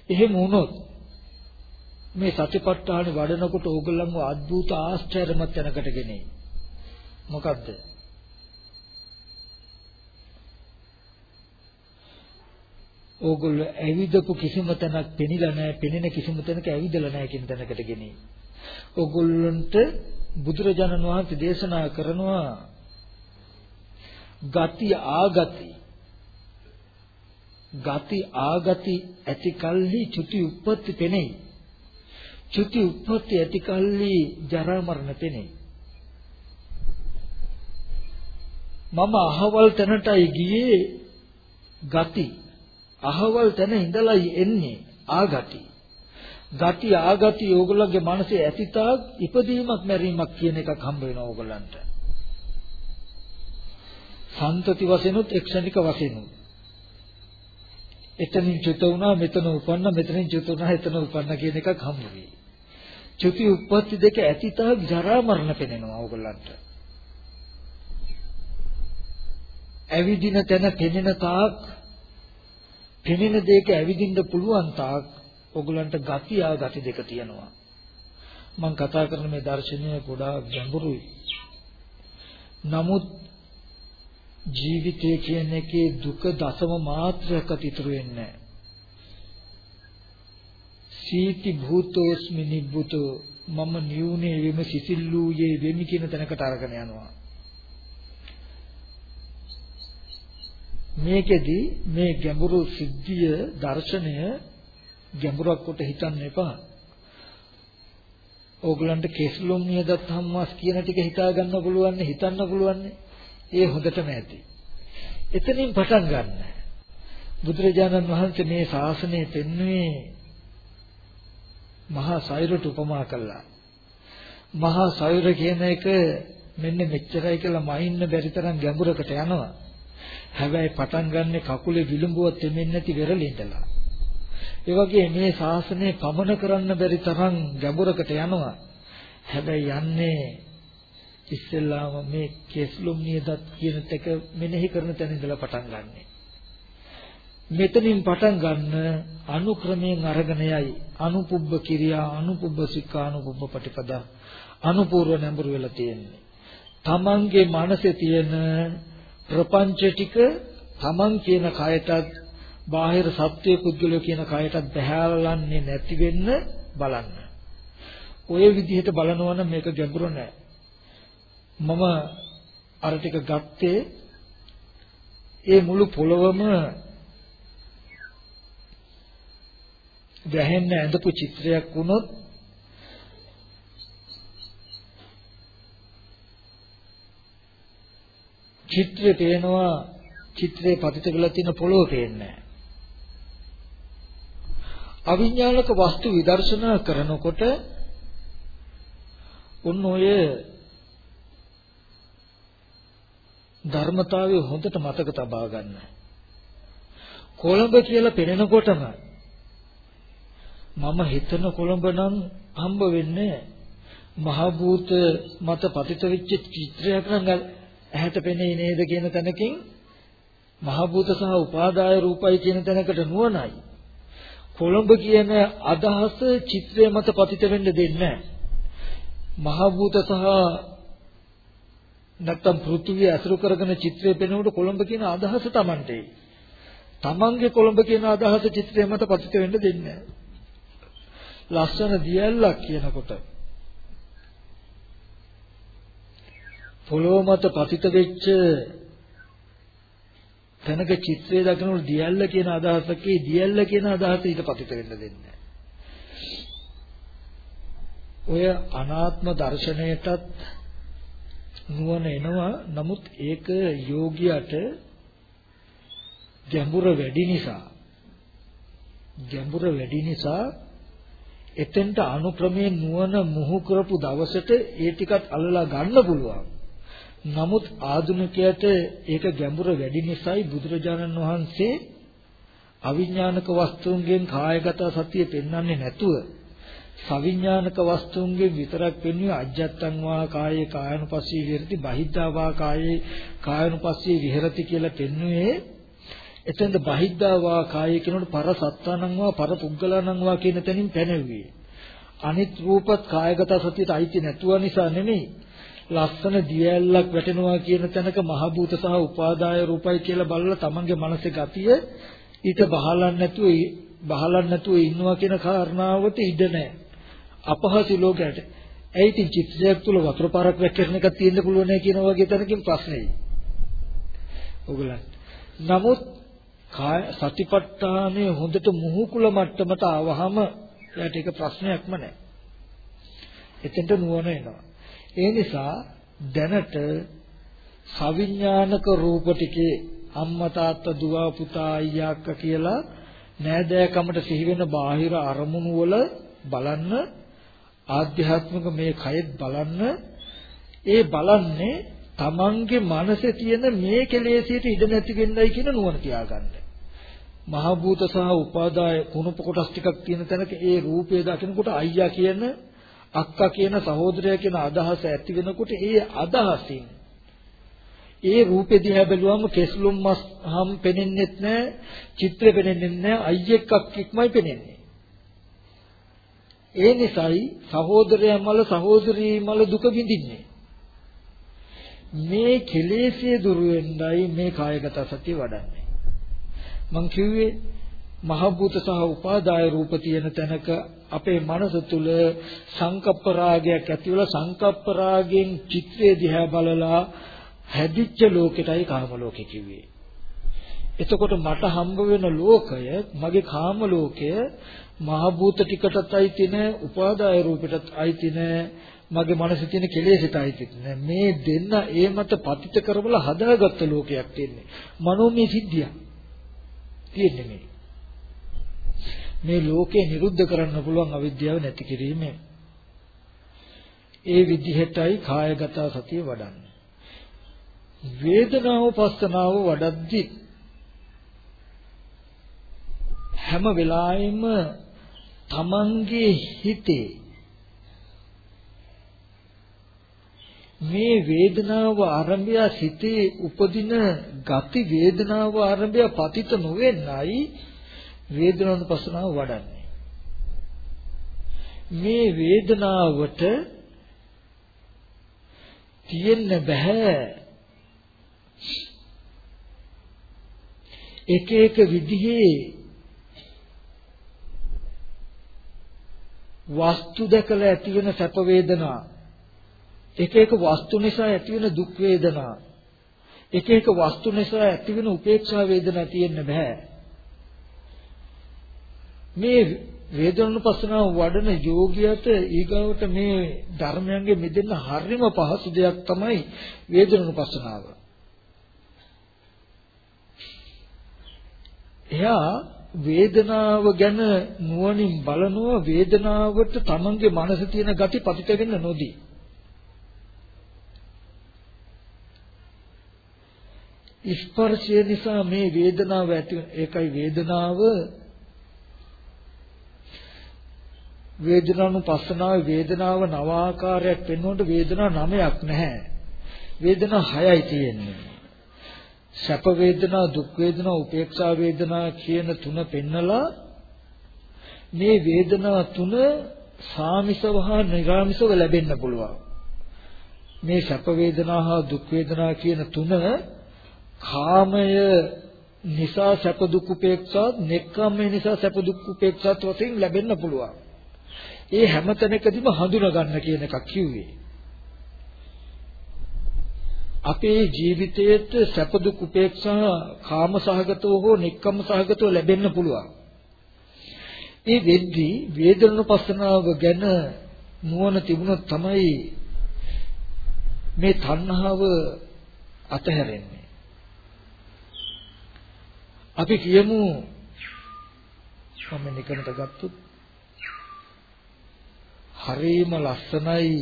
එහෙම වුණොත් මේ සතිපට්ඨාන වඩනකොට ඕගොල්ලන්ව අద్భుත ආශ්චර්යමත් තැනකට ගෙනෙයි. මොකද්ද? ඕගොල්ලෝ ඇවිදපු කිසිම තැනක් පෙනිලා නැහැ, පෙනෙන කිසිම තැනක ඇවිදලා නැහැ කියන තැනකට ගෙනේ. ඕගොල්ලන්ට බුදුරජාණන් වහන්සේ දේශනා කරනවා ගති ආගති ගති ආගති ඇති කල්හි චුති උප්පත්ති පෙනෙයි. චුති උප්පත්ති ඇති කල්හි ජරා මරණ පෙනෙයි. මම අහවල් තැනටයි ගියේ ගති අහවල් තැන ඉඳලායි එන්නේ ආගති. ගති ආගති ඕගොල්ලන්ගේ මනසේ ඇතිතාක් ඉපදීමක් මැරීමක් කියන එකක් හම්බ වෙනවා ඕගොල්ලන්ට. සන්තති වශයෙන්ුත් එක්ෂණික වශයෙන්ුත්. එතනින් චුත වුණා මෙතන උපන්න මෙතනින් චුත වුණා එතන උපන්න කියන එකක් හම්බ වෙයි. චුති උප්පත්ති දෙක ඇතිතාක් ජරා මරණ පෙනෙනවා ඕගොල්ලන්ට. ඇවිදින තැන පෙනෙන තාක් පෙනෙන දෙයක ඇවිදින්න පුළුවන් තාක් ඔගලන්ට ගති ආ ගති දෙක තියෙනවා. මම කතා කරන මේ දර්ශනය ගොඩාක් ගැඹුරුයි. නමුත් ජීවිතය කියන එකේ දුක දසම මාත්‍රයක්වත් ඉතුරු වෙන්නේ නැහැ. සීති භූතෝස්මි නිබ්බුතෝ මම නියුනේ වෙම සිසිල්ලූයේ වෙමි කියන තැනකට අරගෙන යනවා. මේකෙදි මේ ගැඹුරු සිද්ධිය දර්ශනය ගැඹුරක් කොට හිතන්න එපා. ඕගලන්ට කෙස්ලොම් නියදත් හම්මස් කියන ටික හිතා ගන්න පුළුවන් හිතන්න පුළුවන් ඒ හොඳටම ඇති. එතනින් පටන් ගන්න. බුදුරජාණන් වහන්සේ මේ ශාසනය පෙන්වුවේ මහා සයුරට උපමා කළා. මහා සයුර කියන එක මෙන්න මෙච්චරයි කියලා මයින්න බැරි තරම් ගැඹුරකට යනවා. හැබැයි පටන් ගන්නෙ කකුලේ විලුඹුව තෙමෙන්නේ නැති වෙරළ ඉඳලා. ඒ වගේ මේ ශාසනය පමන කරන්න බැරි තරම් ගැඹුරකට යනවා. හැබැයි යන්නේ ඉස්සෙල්ලාම මේ කෙස්ලුම් නියදත් කියන තක මෙනෙහි කරන තැන ඉඳලා පටන් ගන්නෙ. මෙතනින් පටන් ගන්න අනුක්‍රමයෙන් අරගෙන යයි අනුපුබ්බ කිරියා අනුපුබ්බ සික්ඛා අනුපුබ්බ පටිපදා අනුපූර්ව නඹුරු වෙලා තියෙන්නේ. තමන්ගේ මනසේ තියෙන ප්‍රපංච ටික තමන් කියන කයටත් බාහිර සත්‍ය පුද්ගලයෝ කියන කයටත් බහැලන්නේ නැති වෙන්න බලන්න. ඔය විදිහට බලනවා නම් මේක ගැඹුරු නෑ. මම අර ටික ගත්තේ ඒ මුළු පොළවම ගැහෙන්න ඇඳපු චිත්‍රයක් වුණොත් චිත්‍රේ පේනවා චිත්‍රේ පතිත වෙලා තියෙන පොළොව පේන්නේ අවිඥානික වස්තු විදර්ශනා කරනකොට උන් ඔය ධර්මතාවය හොඳට මතක තබා ගන්න. කොළඹ කියලා පෙනෙනකොටම මම හිතන කොළඹ නම් හම්බ වෙන්නේ මහ භූත මත පතිත වෙච්ච චිත්‍රයක් නම් ඇහැට පෙනේ නේද කියන තැනකින් මහ භූත සහ උපාදාය රූපයි කියන තැනකට නුවණයි. කොළඹ කියන අදහස චිත්‍රය මත පතිත වෙන්න දෙන්නේ මහ භූත සහ නැත්තම් පෘථිවිය අසුරු කරගෙන චිත්‍රය පෙනෙනකොට කොළඹ කියන අදහස Tamante. Tamange කොළඹ කියන අදහස චිත්‍රය මත පතිත වෙන්න දෙන්නේ ලස්සන දියැලක් කියනකොට පොළොව මත පතිත වෙච්ච තැනක චිත්‍රය දකිනකොට දියැල්ල කියන අදහසකේ දියැල්ල කියන අදහස ඊට පතිත වෙන්න දෙන්නේ ඔය අනාත්ම දර්ශනයටත් නුවණ එනවා නමුත් ඒක යෝගියට ගැඹුර වැඩි නිසා ගැඹුර වැඩි නිසා එතෙන්ට අනුක්‍රමයෙන් නුවණ මුහු කරපු දවසට ඒ ටිකත් අල්ලලා ගන්න පුළුවන්. නමුත් ආධුනිකයට ඒක ගැඹුර වැඩි නිසායි බුදුරජාණන් වහන්සේ අවිඥානික වස්තුන්ගෙන් කායගත සතිය පෙන්වන්නේ නැතුව සවිඥානික වස්තුන්ගෙන් විතරක් පෙන්වන්නේ අජ්ජත්තං වා කායේ කායනුපස්සී විහෙරති බහිද්ධා වා කායේ කායනුපස්සී විහෙරති කියලා පෙන්වුවේ. එතෙන්ද බහිද්ධා වා කායේ කියනකොට පර සත්තානං වා පර පුද්ගලනං වා කියන තැනින් පැනෙව්වේ. අනිත් රූපත් කායගත සතියට අයිති නැතුව නිසා නෙමෙයි. ලස්සන දියැලක් වැටෙනවා කියන තැනක මහ භූත සහ උපාදාය රූපයි කියලා බලලා තමන්ගේ මනසේ ගතිය ඊට බහලන්න නැතුව බහලන්න නැතුව ඉන්නවා කියන කාරණාවට ඉඩ නැහැ අපහසු ලෝකයට. ඇයි ඉතින් චිත්‍රයක් තුල වතුර පාරක් වැක්කෙන එකක් තියෙන්න පුළුවන් නෑ කියන වගේ තැනකින් ප්‍රශ්නේ. ඔයගලන්ට. නමුත් කාය සතිපට්ඨානය හොඳට මුහුකුල මට්ටමට ආවහම එයාට ඒක ප්‍රශ්නයක්ම නෑ. එතෙන්ට නුවණ එනවා. ඒ නිසා දැනට සවිඥානික රූප ටිකේ අම්මා තාත්තා දුව පුතා අයියා අක්කා කියලා නෑදෑකමට සිහි වෙන බාහිර අරමුණු වල බලන්න ආධ්‍යාත්මික මේ කයෙත් බලන්න ඒ බලන්නේ තමන්ගේ මනසේ තියෙන මේ කෙලෙසියට ඉඩ නැති වෙන්නයි කියන නුවණ තියාගන්න. මහ භූත සහ උපාදාය කුණප කොටස් ටිකක් තියෙන තැනක ඒ රූපය දකිනකොට අයියා කියන අක්කා කියන සහෝදරයා කියන අදහස ඇති වෙනකොට ඒ අදහසින් ඒ රූපෙ දිහා බැලුවම කෙස්ලුම් මස් හම් පෙනෙන්නෙත් නැහැ චිත්‍ර පෙනෙන්නෙත් නැහැ අයියෙක් අක්කෙක්මයි පෙනෙන්නේ ඒ නිසායි සහෝදරයා මල සහෝදරී මල දුක විඳින්නේ. මේ කෙලෙසිය දුරු වෙන්නයි මේ කායගත සතිය වඩන්නේ. මං කිව්වේ මහ භූත සහ උපාදාය රූප තියෙන තැනක අපේ මනස තුල සංකප්ප රාගයක් ඇති වෙලා සංකප්ප රාගයෙන් චිත්‍රය දිහා බලලා හැදිච්ච ලෝකෙටයි කාම ලෝකෙ කිව්වේ. එතකොට මට හම්බ වෙන ලෝකය මගේ කාම ලෝකය මහ භූත ටිකටත් අයිති නෑ උපාදාය රූපෙටත් අයිති නෑ මගේ මනසේ තියෙන කෙලෙසට අයිති නෑ. මේ දෙන්න ඒ මත පතිත කරවලා හදාගත්ත ලෝකයක් තියෙන්නේ. මනෝමය සිද්ධිය තියෙන්නේ මේ මේ ලෝකේ නිරුද්ධ කරන්න පුළුවන් අවිද්‍යාව නැති කිරීමෙන් ඒ විදිහටයි කායගත සතිය වඩන්නේ. වේදනාව පස්සනාව වඩද්දී හැම වෙලාවෙම තමන්ගේ හිතේ මේ වේදනාව ආරම්භය සිතේ උපදින ගති වේදනාව ආරම්භය පතිත නොවෙන්නයි වේදනානුපස්සනාව වඩන්නේ. මේ වේදනාවට තියෙන්න බෑ එක එක විදිහේ වස්තු දැකලා ඇතිවෙන සැප වේදනා එක එක වස්තු නිසා ඇතිවෙන දුක් වේදනා එක එක වස්තු නිසා ඇතිවෙන උපේක්ෂා වේදනා තියෙන්න බෑ මේ වේදනුපස්සනාව වඩන යෝගියට ඊගාවට මේ ධර්මයන්ගේ මෙදෙන්න හරිම පහසු දෙයක් තමයි වේදනුපස්සනාව. එයා වේදනාව ගැන නුවණින් බලනවා වේදනාවට තමන්ගේ මනසේ තියෙන gati පතිත වෙන්න නොදී. ස්පර්ශය නිසා මේ වේදනාව ඇති ඒකයි වේදනාව වේදනානුපස්සනාවේ වේදනාව නව ආකාරයක් පෙන්වනකොට වේදනා නවයක් නැහැ. වේදනා හයයි තියෙන්නේ. සැප වේදනා, දුක් වේදනා, උපේක්ෂා වේදනා කියන තුන පෙන්නලා මේ වේදනා තුන සාමිසව හා නිර්ාමිසව ලැබෙන්න පුළුවන්. මේ සැප වේදනා හා දුක් වේදනා කියන තුන කාමය නිසා සැප දුක් උපේක්ෂා, නෙක්ඛම්මය නිසා සැප දුක් උපේක්ෂාත් වශයෙන් ලැබෙන්න පුළුවන්. ඒ හැම තැනකදීම හඳුනා ගන්න කියන එකක් කිව්වේ. අපේ ජීවිතයේත් සැප දුක් උපේක්ෂා කාම සහගතව හෝ නික්කම් සහගතව ලැබෙන්න පුළුවන්. ඒ වෙද්දී වේදනුපස්සනාව ගැන නුවණ තිබුණොත් තමයි මේ තණ්හාව අතහැරෙන්නේ. අපි කියමු මම නිකනට ගත්තොත් හරීම ලස්සනයි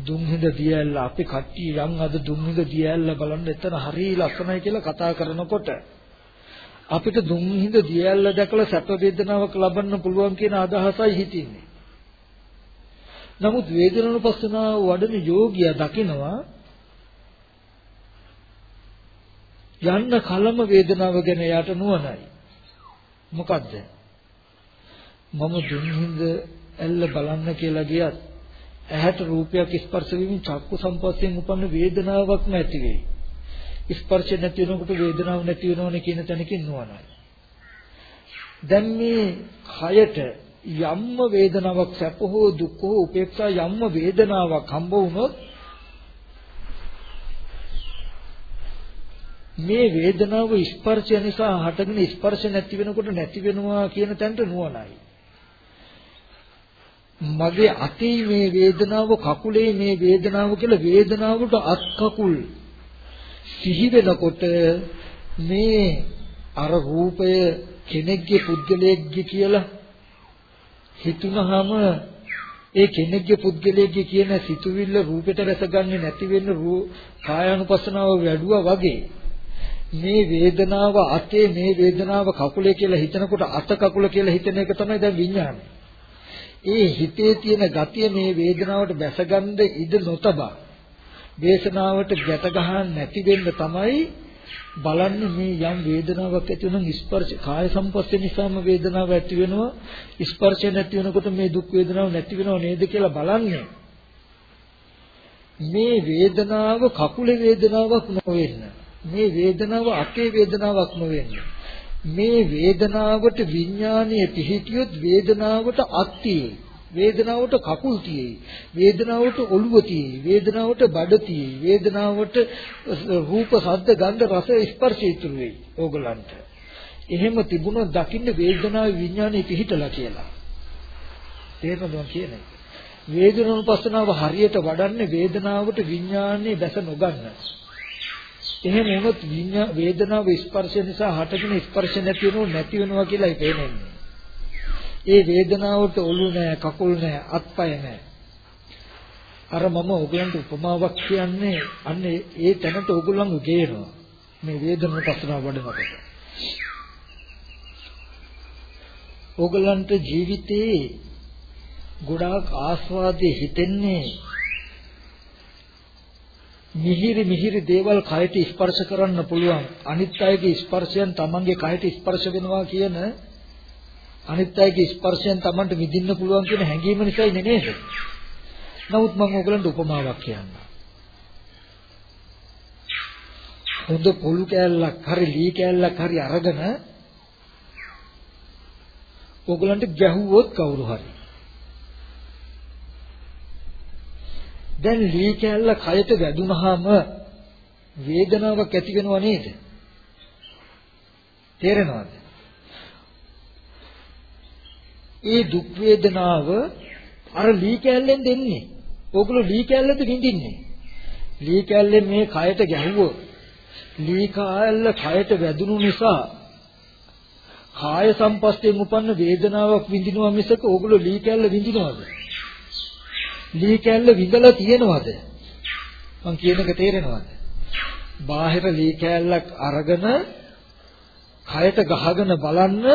දුම්හිඳ දියැල්ල අපි කට්ටිය යන් අද දුම්හිඳ දියැල්ල බලන්න එතන හරි ලස්සනයි කියලා කතා කරනකොට අපිට දුම්හිඳ දියැල්ල දැකලා සැප වේදනාවක් ලබන්න පුළුවන් කියන අදහසයි හිතින්නේ. නමුත් වේදනානුපස්සනාව වඩන යෝගියා දකිනවා යන්න කලම වේදනාව ගැන යට නුවණයි. මොකද්ද? මම දුන්හිඳ ඇල්ල බලන්න කියලා ගියත් ඇහැට රූපයක් ස්පර්ශ වීමෙන් චක්කු සම්පස්යෙන් උපන්න වේදනාවක් නැති වෙයි. ස්පර්ශ නැති වෙනකොට වේදනාවක් නැති වෙනවනේ කියන තැනකින් නුවණයි. දැන් මේ කයට යම්ම වේදනාවක් සැප හෝ දුක් හෝ උපේක්ෂා යම්ම වේදනාවක් හම්බ වුණොත් මේ වේදනාව ස්පර්ශය නිසා හටගෙන ස්පර්ශ නැති වෙනකොට නැති වෙනවා කියන තැනට නුවණයි. මගේ අතේ මේ වේදනාව කකුලේ මේ වේදනාව කියලා වේදනාවට අත් කකුල් සිහි වෙනකොට මේ අර රූපය කෙනෙක්ගේ පුද්ගලයෙක්ගේ කියලා හිතුනහම ඒ කෙනෙක්ගේ පුද්ගලයෙක්ගේ කියන සිතුවිල්ල රූපෙට රැසගන්නේ නැති වෙන්න කායानुපස්සනාව වැඩුවා වගේ මේ වේදනාව අතේ මේ වේදනාව කකුලේ කියලා හිතනකොට අත කකුල කියලා හිතන එක තමයි දැන් විඥානය. ඒ හිතේ තියෙන ගතිය මේ වේදනාවට බැසගන්න ඉඩ නොතබා වේදනාවට ගැට ගහන්න නැති වෙන්න තමයි බලන්නේ මේ යම් වේදනාවක් ඇති වෙන ස්පර්ශ කාය සම්පස්සේ නිසාම වේදනාව ඇති වෙනවා. ස්පර්ශය නැති වෙනකොට මේ දුක් වේදනාව නැති වෙනව නේද කියලා බලන්නේ. මේ වේදනාව කකුලේ වේදනාවක් නොවෙන්න. මේ වේදනාව අතේ වේදනාවක් නොවෙන්න. මේ වේදනාවට විඥානීය පිහිටියොත් වේදනාවට අත්තියේ වේදනාවට කකුල් තියෙයි වේදනාවට ඔළුව තියෙයි වේදනාවට බඩ තියෙයි වේදනාවට රූප ශබ්ද ගන්ධ රස ස්පර්ශ ඉතුරු වෙයි ඕගලන්ට. එහෙම තිබුණොත් දකින්න වේදනාවේ විඥානේ පිහිටලා කියලා. තේරෙනවද කියන එක වේදනානුපස්සනාව හරියට වඩන්නේ වේදනාවට විඥානේ දැස නොගන්න. එහෙම වුණොත් වේදනාව ස්පර්ශ නිසා හටගෙන ස්පර්ශ නැති වෙනව නැති වෙනවා කියලායි පේන්නේ. ඒ වේදනාවට ඔළු නැහැ, කකුල් නැහැ, අත්පය නැහැ. අර මම ඔයගලන්ට උපමාවක් කියන්නේ අන්න ඒ තැනට ඔයගලන් ගේනවා. මේ වේදනාව පස්සනාව වඩනකොට. ඔයගලන්ට ජීවිතේ ගොඩාක් ආස්වාදයේ හිතෙන්නේ මිහිරි මිහිරි දේවල් කයට ස්පර්ශ කරන්න පුළුවන්. අනිත් අයගේ ස්පර්ශයෙන් තමන්ගේ කයට ස්පර්ශ වෙනවා කියන අනිත් අයගේ ස්පර්ශයෙන් තමන්ට විඳින්න පුළුවන් කියන හැඟීම නිසායි නේද? නමුත් මම ඔයගලන්ට උපමාවක් කියන්නම්. හොඳ පොළු කෑල්ලක් හරි ලී කෑල්ලක් හරි අරගෙන ඕගලන්ට ගැහුවොත් කවුරු හරි දැන් ලී කැල්ල කයට වැදුනහම වේදනාවක් ඇති වෙනව නේද? තේරෙනවද? ඒ දුක් වේදනාව අර ලී කැල්ලෙන් දෙන්නේ. ඕගොල්ලෝ ලී කැල්ලද විඳින්නේ. ලී කැල්ලෙන් මේ කයට ගැහුවොත් ලී කැල්ල කයට වැදුණු නිසා කාය සම්පස්යෙන් උපන්න වේදනාවක් විඳිනවා මිසක ඕගොල්ලෝ ලී කැල්ල විඳිනවද? ලී කැල්ල විඳලා තියෙනවද? මං කියන එක තේරෙනවද? බාහිර ලී කැල්ලක් අරගෙන කයට ගහගෙන බලන්න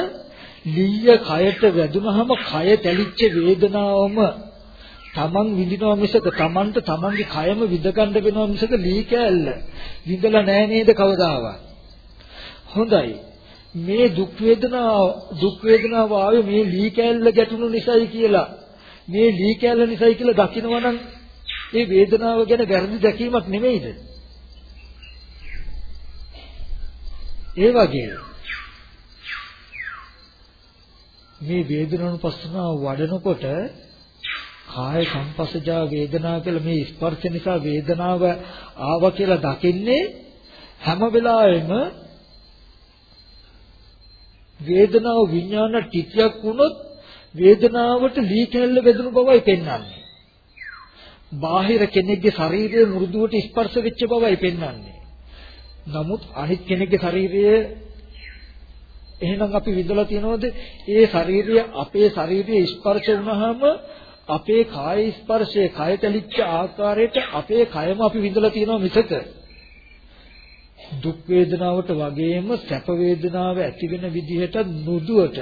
ලීය කයට වැදුනහම කය තැලිච්ච වේදනාවම තමන් විඳිනවා මිසක තමන්ට තමන්ගේ කයම විඳගන්න වෙනවා මිසක ලී කැල්ල විඳලා නෑ නේද කවදාවත් හොඳයි මේ දුක් වේදනාව දුක් වේදනාව ආවේ මේ ලී කැල්ල ගැටුණු නිසායි කියලා මේ ලී කැල්ල නිසායි කියලා දකිනවා නම් ඒ වේදනාව ගැන වැරදි දැකීමක් නෙමෙයිද? ඒ වගේ මේ වේදනානුපස්සනාව වඩනකොට කාය සංපස්සජා වේදනා කියලා මේ ස්පර්ශ නිසා වේදනාව ආවා කියලා දකින්නේ හැම වෙලාවෙම වේදනාව විඥාන ටිකයක් වුණොත් වේදනාවට ලී කැල්ල වැදුණු බවයි පෙන්වන්නේ. බාහිර කෙනෙක්ගේ ශරීරයේ මෘදුවට ස්පර්ශ වෙච්ච බවයි පෙන්වන්නේ. නමුත් අනිත් කෙනෙක්ගේ ශරීරය එහෙනම් අපි විඳලා තියනවද? ඒ ශරීරය අපේ ශරීරයේ ස්පර්ශ වුණාම අපේ කාය ස්පර්ශයේ කය තලිච්ච ආකාරයට අපේ කයම අපි විඳලා තියෙනවා මිසක දුක් වේදනාවට වගේම සැප වේදනාව ඇති වෙන විදිහට නුදුවට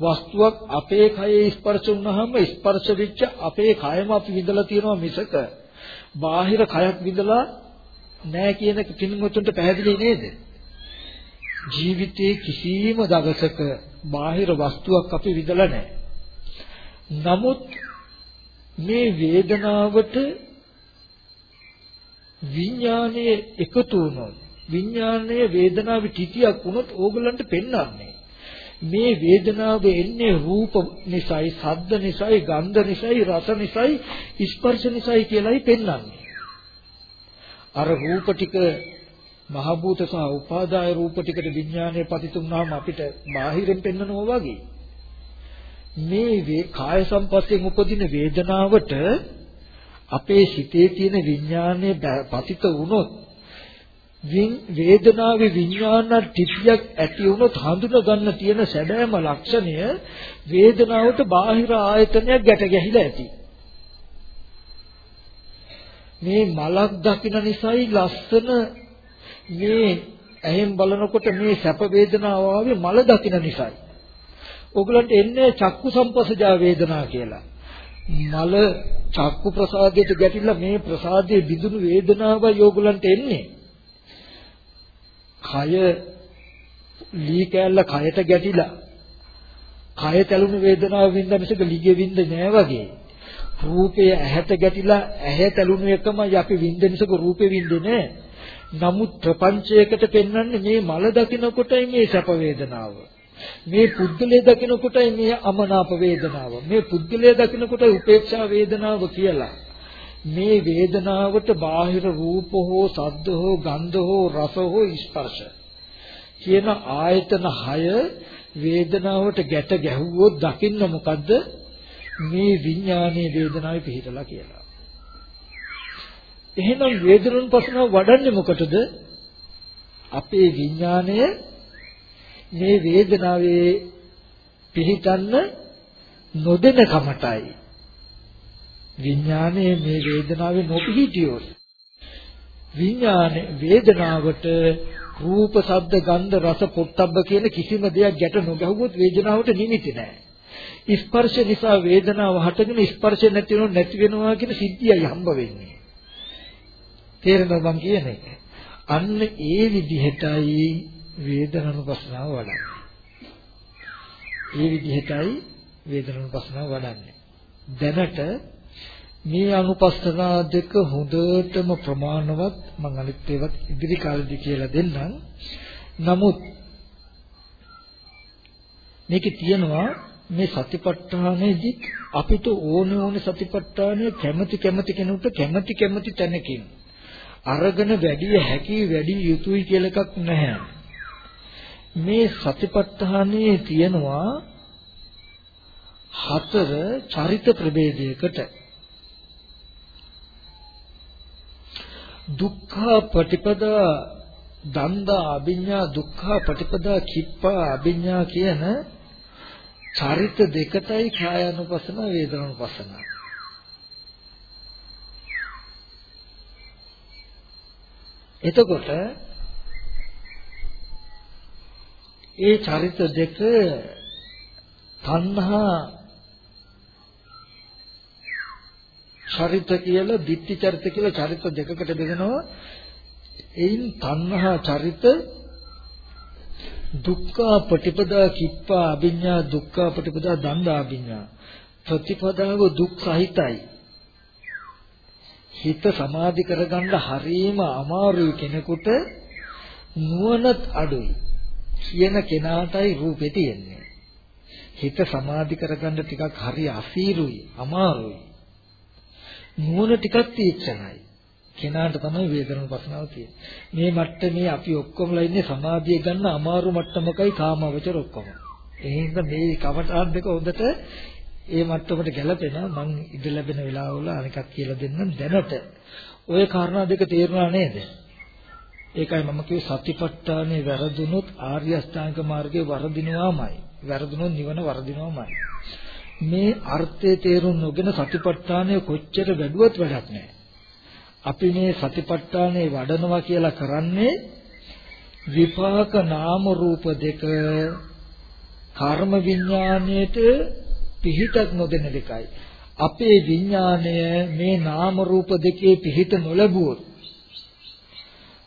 වස්තුවක් අපේ කයේ ස්පර්ශ වුණාම ස්පර්ශ වෙච්ච අපේ කයම අපි විඳලා තියෙනවා මිසක බාහිර කයක් විඳලා නැහැ කියන එක කිනුමුතුන්ට පැහැදිලි නේද? ජීවිතයේ කිසිම දවසක බාහිර වස්තුවක් අපි විඳලා නැහැ. නමුත් මේ වේදනාවට විඥානයේ එකතු වුණොත් විඥානයේ වේදනාවේ තිතියක් වුණොත් ඕගලන්ට පෙන්වන්නේ මේ වේදනාව එන්නේ රූප නිසායි, ශබ්ද නිසායි, ගන්ධ නිසායි, රස නිසායි, ස්පර්ශ නිසායි කියලායි පෙන්වන්නේ. අර රූප ටික මහ භූත සහ උපාදාය රූප ටිකට විඥානය පතිතුනාම අපිට බාහිරින් පෙන්වනවා වගේ මේ කාය සම්පස්යෙන් උපදින වේදනාවට අපේ සිතේ තියෙන විඥානය පතිත වුණොත් වේදනාවේ විඥාන ටිතියක් ඇති වුණොත් හඳුනා ගන්න තියෙන සැබෑම ලක්ෂණය වේදනාවට බාහිර ආයතනයක් ගැට ගැහිලා ඇති. මේ මලක් දකින නිසායි ලස්සන මේ ඇහෙන් බලනකොට මේ සැප වේදනාව ආවේ මල දකින නිසායි. ඕගලන්ට එන්නේ චක්කු සම්පස්සජා වේදනා කියලා. මල චක්කු ප්‍රසාදයට ගැටිලා මේ ප්‍රසාදයේ බිඳුණු වේදනාවයි ඕගලන්ට එන්නේ. කය ලී කෑල්ල කයට ගැටිලා කය තැළුණු වේදනාව වින්ද මිසක ලිගේ වින්ද නෑ වගේ. රූපය ඇහැට ගැටිලා ඇහැ තැළුණු එකමයි අපි විඳ මිසක රූපේ විඳින්නේ නෑ. නමුත් ප්‍රපංචයකට පෙන්වන්නේ මේ මල දකිනකොටයි මේ සැප වේදනාව. මේ පුද්ගලයා දකිනකොටයි මේ අමනාප වේදනාව. මේ පුද්ගලයා දකිනකොටයි උපේක්ෂා වේදනාව කියලා. මේ වේදනාවට බාහිර රූප හෝ ශබ්ද හෝ ගන්ධ හෝ රස හෝ ස්පර්ශ කියන ආයතන 6 වේදනාවට ගැට ගැහුවොත් දකින්න මොකද්ද මේ විඥානයේ වේදනාවේ පිහිටලා කියලා. එහෙනම් වේදනුන් පසනාව වඩන්නේ මොකටද? අපේ විඥාණය මේ වේදනාවේ පිහිටන්න නොදෙන කමටයි. විඥානයේ මේ වේදනාවේ නොපිහිටියොත් විඥානේ වේදනාවට රූප, ශබ්ද, ගන්ධ, රස, පොට්ටබ්බ කියන කිසිම දෙයක් ගැට නොගහුවොත් වේදනාවට නිමිති නැහැ. ස්පර්ශ නිසා වේදනාව හටගෙන ස්පර්ශ නැති වෙනව නැති වෙනවා කියන සිද්ධියයි හම්බ වෙන්නේ. තේරෙනවද මම කියන එක? අන්න ඒ විදිහටයි වේදනානුපස්සනාව වඩන්නේ. ඒ විදිහටයි වේදනානුපස්සනාව වඩන්නේ. දැනට මේ අනුපස්සනා දෙක හොඳටම ප්‍රමාණවත් මම අනිත් ඒවත් ඉදිරි කාලෙදි කියලා දෙන්නම්. නමුත් මේකේ තියෙනවා මේ සතිපට්ඨානෙදි අපිට ඕන ඕන සතිපට්ඨානය කැමැති කැමැති කෙනෙකුට කැමැති කැමැති තැනකින් අරගෙන වැඩි හැකි වැඩි යුතුයි කියලා එකක් නැහැ. මේ සතිපට්ඨානයේ තියෙනවා හතර චරිත ප්‍රභේදයකට දුක්ඛ ප්‍රතිපදා දන්දා අභිඤ්ඤා දුක්ඛ ප්‍රතිපදා කිප්පා අභිඤ්ඤා කියන චරිත දෙකටයි කායानुපසන වේදනානුපසන. එතකොට ඒ චරිත දෙක තණ්හා චරිත කියලා ditthi චරිත කියලා චරිත දෙකකට බෙදෙනවා. එයින් තණ්හා චරිත දුක්ඛ ප්‍රතිපදා කිප්පා අභිඤ්ඤා දුක්ඛ ප්‍රතිපදා දණ්ඩා අභිඤ්ඤා. ප්‍රතිපදාව දුක් සහිතයි. හිත සමාධි කරගන්න හරීම අමාරුයි කෙනෙකුට. නුවණත් අඩුයි. කියන කෙනාටයි රූපේ තියෙන්නේ. හිත සමාධි කරගන්න ටිකක් හරි අසීරුයි අමාරුයි. නුවණ ටිකක් තීක්ෂණයි කෙනාට තමයි වේදනාව පසනාව තියෙන්නේ. මේ මට්ටමේ අපි ඔක්කොමලා ඉන්නේ සමාධිය ගන්න අමාරු මට්ටමකයි කාමවචර ඔක්කොම. ඒ හින්දා මේ කවටාන් දෙක හොඳට ඒ මට්ටමට ගැලපෙනවා මං ඉඳ ලැබෙන වෙලාවවල අනිකක් කියලා දෙන්නම් දැනට. ওই කාරණා දෙක තේරුණා නේද? ඒකයි මම කිව්වේ සතිපට්ඨානේ වැරදුනොත් ආර්ය අෂ්ටාංග මාර්ගේ වරදිනවාමයි. වැරදුනොත් නිවන වරදිනවාමයි. මේ අර්ථයේ තේරුම් නොගෙන සතිපට්ඨානය කොච්චර වැඩුවත් වැඩක් නැහැ. අපි මේ සතිපට්ඨානේ වඩනවා කියලා කරන්නේ විපාක නාම රූප දෙක කර්ම විඥාණයට පිහිටක් නොදෙන දෙකයි. අපේ විඥාණය මේ නාම රූප දෙකේ පිහිට නොලැබුවොත්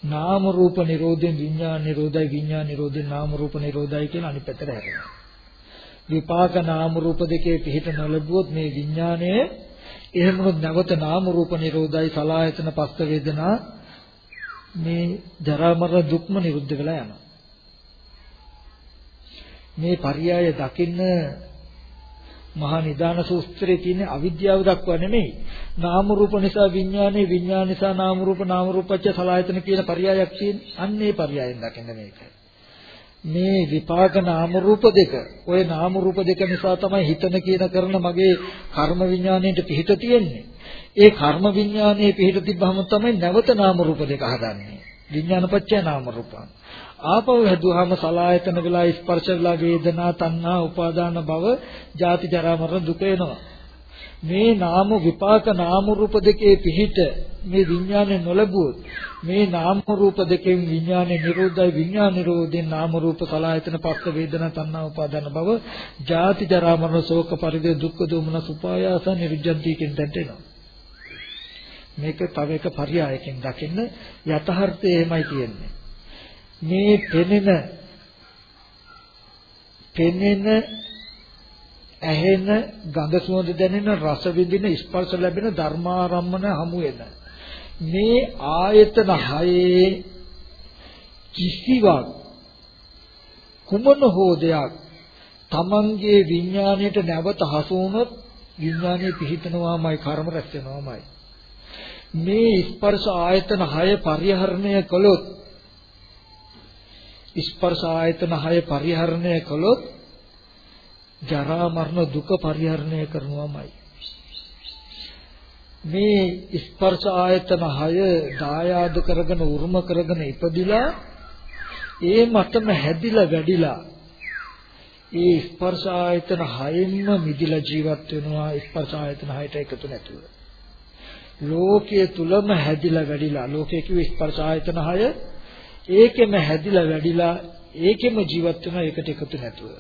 නාම රූප නිරෝධයෙන් විඥාන නිරෝධයි විඥාන නිරෝධයෙන් නාම රූප නිරෝධයි කියන අනිත් පැත්තට හැරෙනවා. විපාක නාම රූප දෙකේ පිහිට නොලබුවොත් මේ විඥාණය එහෙම නැවත නාම රූප නිරෝධයි සලායතන පස්ත වේදනා මේ ජරා මරණ දුක්ම නිරුද්ධ වෙලා යනවා. මේ පරියාය දකින්න මහා නිදාන සූත්‍රයේ තියෙන අවිද්‍යාව දක්වා නෙමෙයි නාම රූප නිසා විඥානේ විඥාන නිසා නාම රූප නාම රූපච්ච සලායතන කියන පරයයක් තියෙන අන්නේ පරයයෙන් දකින්න මේක. මේ විපාක නාම රූප දෙක. ওই නාම රූප දෙක නිසා තමයි හිතන කියන කරන මගේ කර්ම විඥාණයට පිහිට තියෙන්නේ. ඒ කර්ම විඥානයේ පිහිට තිබ්බහම තමයි නැවත නාම රූප දෙක හදන්නේ. විඥානපච්චය නාම රූපං. ආපහු හැදුවාම සලායතන වෙලා ස්පර්ශ වෙලා වේදනා තණ්හා උපාදාන භව ජාති ජරා මරණ දුක එනවා. මේ නාම විපාක නාම රූප දෙකේ පිහිට මේ විඥානේ නොලබුවොත් මේ නාම රූප දෙකෙන් විඥානේ නිරෝධයි. විඥාන නිරෝධයෙන් නාම රූප සලආයතන පස්ස වේදනා තණ්හා උපාදාන භව ජාති ජරා මරණ ශෝක පරිදේ දුක්ඛ දෝමන සුපායාස නිරුද්ධන්ති කියන තැනට එනවා මේක තව එක පරයයකින් දකින්න යථාර්ථය එහෙමයි තියෙන්නේ මේ පෙනෙන පෙනෙන ඇහෙන ගඳ සුවඳ දැනෙන රස විඳින ස්පර්ශ ලැබෙන ධර්මාරම්මන හමු වෙන මේ ආයතන හයේ කිසිවක් කුමන හෝ දෙයක් තමන්ගේ විඥාණයට නැවත හසු වුණොත් විඥානයේ පිහිටනවාමයි කර්ම රැස් වෙනවාමයි. මේ ස්පර්ශ ආයතන හය පරිහරණය කළොත් ස්පර්ශ ආයතන හය පරිහරණය කළොත් ජරා මරණ දුක පරිහරණය කරනවාමයි. මේ ස්පර්ශ ආයතන 6 දායාද කරගෙන උරුම කරගෙන ඉපදිලා ඒ මතම හැදිලා වැඩිලා ඒ ස්පර්ශ ආයතන 6න්ම මිදිලා ජීවත් වෙනවා ස්පර්ශ ආයතන 6ට එකතු නැතුව. ලෝකයේ තුලම හැදිලා වැඩිලා ලෝකයේ කිව්ව ස්පර්ශ ආයතන 6 ඒකෙම හැදිලා වැඩිලා ඒකෙම ජීවත් වෙනවා ඒකට එකතු නැතුව.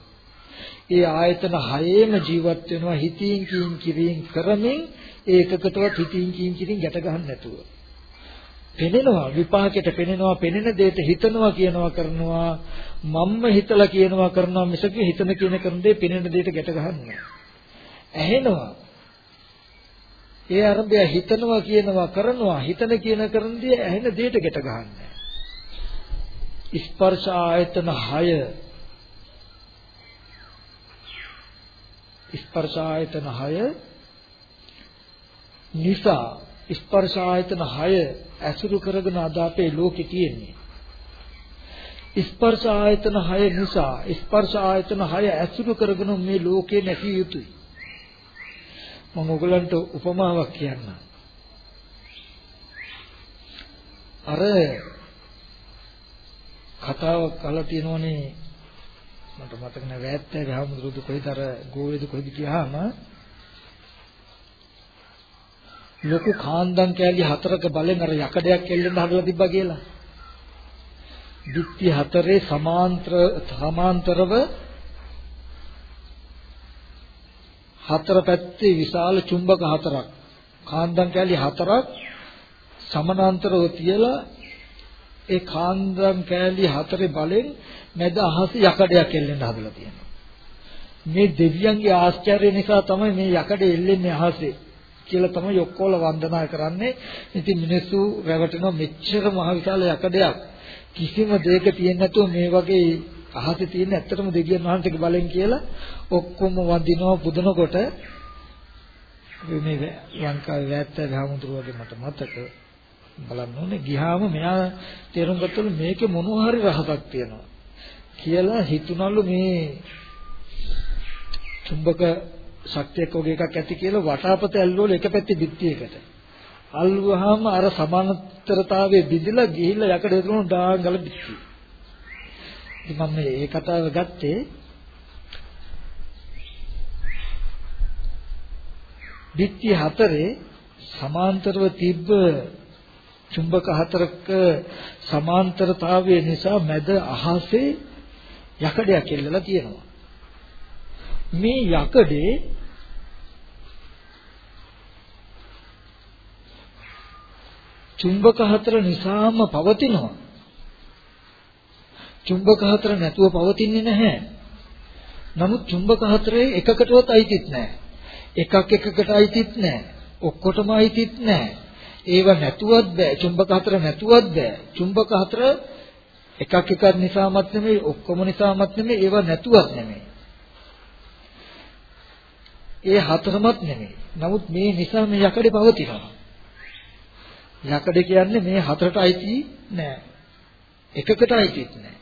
ඒ ආයතන හයේම ජීවත් වෙනවා හිතින් කියින් කිරින් කරමින් ඒකකටවත් හිතින් කියින් කිරින් ගැට ගන්න නැතුව. පෙනෙනවා විපාකයට පෙනෙනවා පෙනෙන දෙයට හිතනවා කියනවා කරනවා මම්ම හිතලා කියනවා කරනවා මිසක හිතන කියන කරන දේ පෙනෙන දෙයට ගැට ගන්නවා. ඇහෙනවා ඒ අරඹය හිතනවා කියනවා කරනවා හිතන කියන කරන දේ ඇහෙන දෙයට ගැට ගන්නවා. ස්පර්ශ ආයතන 6 ස්පර්ශ ආයතන 6 නිසා ස්පර්ශ ආයතන 6 ඇසුරු කරගෙන අද අපේ ලෝකේ තියෙන්නේ. ස්පර්ශ ආයතන 6 නිසා ස්පර්ශ ආයතන 6 ඇසුරු කරගෙන මේ ලෝකේ නැති යුතුයි. මම ඔයගලන්ට උපමාවක් කියන්නම්. අර කතාවක් අහලා තියෙනවනේ මට මතක නැහැ වැත්තේ ගහමුදුරුදු කොයිද අර ගෝවේද කොයිද කියහම ලොකු කාන්දම් කෑලි හතරක බලෙන් අර යකඩයක් එල්ලෙන්න හදලා තිබ්බා කියලා. දික්ටි හතරේ සමාන්තර සමාන්තරව හතර පැත්තේ විශාල චුම්බක හතරක් කාන්දම් කෑලි හතරක් සමානාන්තරව තියලා ඒ කාන්දම් කෑලි හතරේ බලෙන් මැද අහසේ යකඩයක් එල්ලෙන්න හදලා තියෙනවා. මේ දෙවියන්ගේ ආශ්චර්ය නිසා තමයි මේ යකඩ එල්ලෙන්නේ අහසේ කියලා තමයි ඔක්කොල වන්දනා කරන්නේ. ඉතින් මිනිස්සු රැවටෙනවා මෙච්චර මහ විශාල යකඩයක්. කිසිම දෙයක තියෙන්නේ නැතුව මේ වගේ අහසේ තියෙන ඇත්තටම දෙවියන් වහන්සේගේ බලෙන් කියලා ඔක්කොම වඳිනවා පුදනකොට. මේ ලංකාවේ වැත්ත ගහමුතුරු වගේ මට මතක බලන්න ඕනේ. ගියාම මෙයා තේරුම් ගත්තලු මේකේ මොනවා හරි රහසක් තියෙනවා කියලා හිතුනලු මේ චුම්බක ශක්තියක් වගේ එකක් ඇති කියලා වටාපත ඇල්ලුවල එක පැත්තේ පිටියකට අල්ලුවාම අර සමානතරතාවයේ බිඳිලා ගිහිල්ලා යකඩ හදුණු ඩාංගල පිටිය. ඉතින් මම මේ කතාව ගත්තේ පිටිය හතරේ සමාන්තරව තිබ්බ චුම්බක හතරක සමාන්තරතාවය නිසා මැද අහසේ යකඩයක් එල්ලලා තියෙනවා. මේ යකඩේ චුම්බක හතර නිසාම පවතිනවා. චුම්බක හතර නැතුව පවතින්නේ නැහැ. නමුත් චුම්බක හතරේ එකකටවත් අයිතිත් නැහැ. එකක් එකකට අයිතිත් නැහැ. ඔක්කොටම අයිතිත් නැහැ. ඒව නැතුවත් බෑ. චුම්බක හතර නැතුවත් බෑ. චුම්බක හතර එකක් එකක් නිසාමත් නෙමෙයි ඔක්කොම නිසාමත් නෙමෙයි ඒව නැතුවත් නෙමෙයි. ඒ හතරමත් නෙමෙයි. නමුත් මේ නිසා මේ යකඩේ පවතිනවා. යකඩ කියන්නේ මේ හතරට අයිති නෑ. එකකට අයිතිත් නෑ.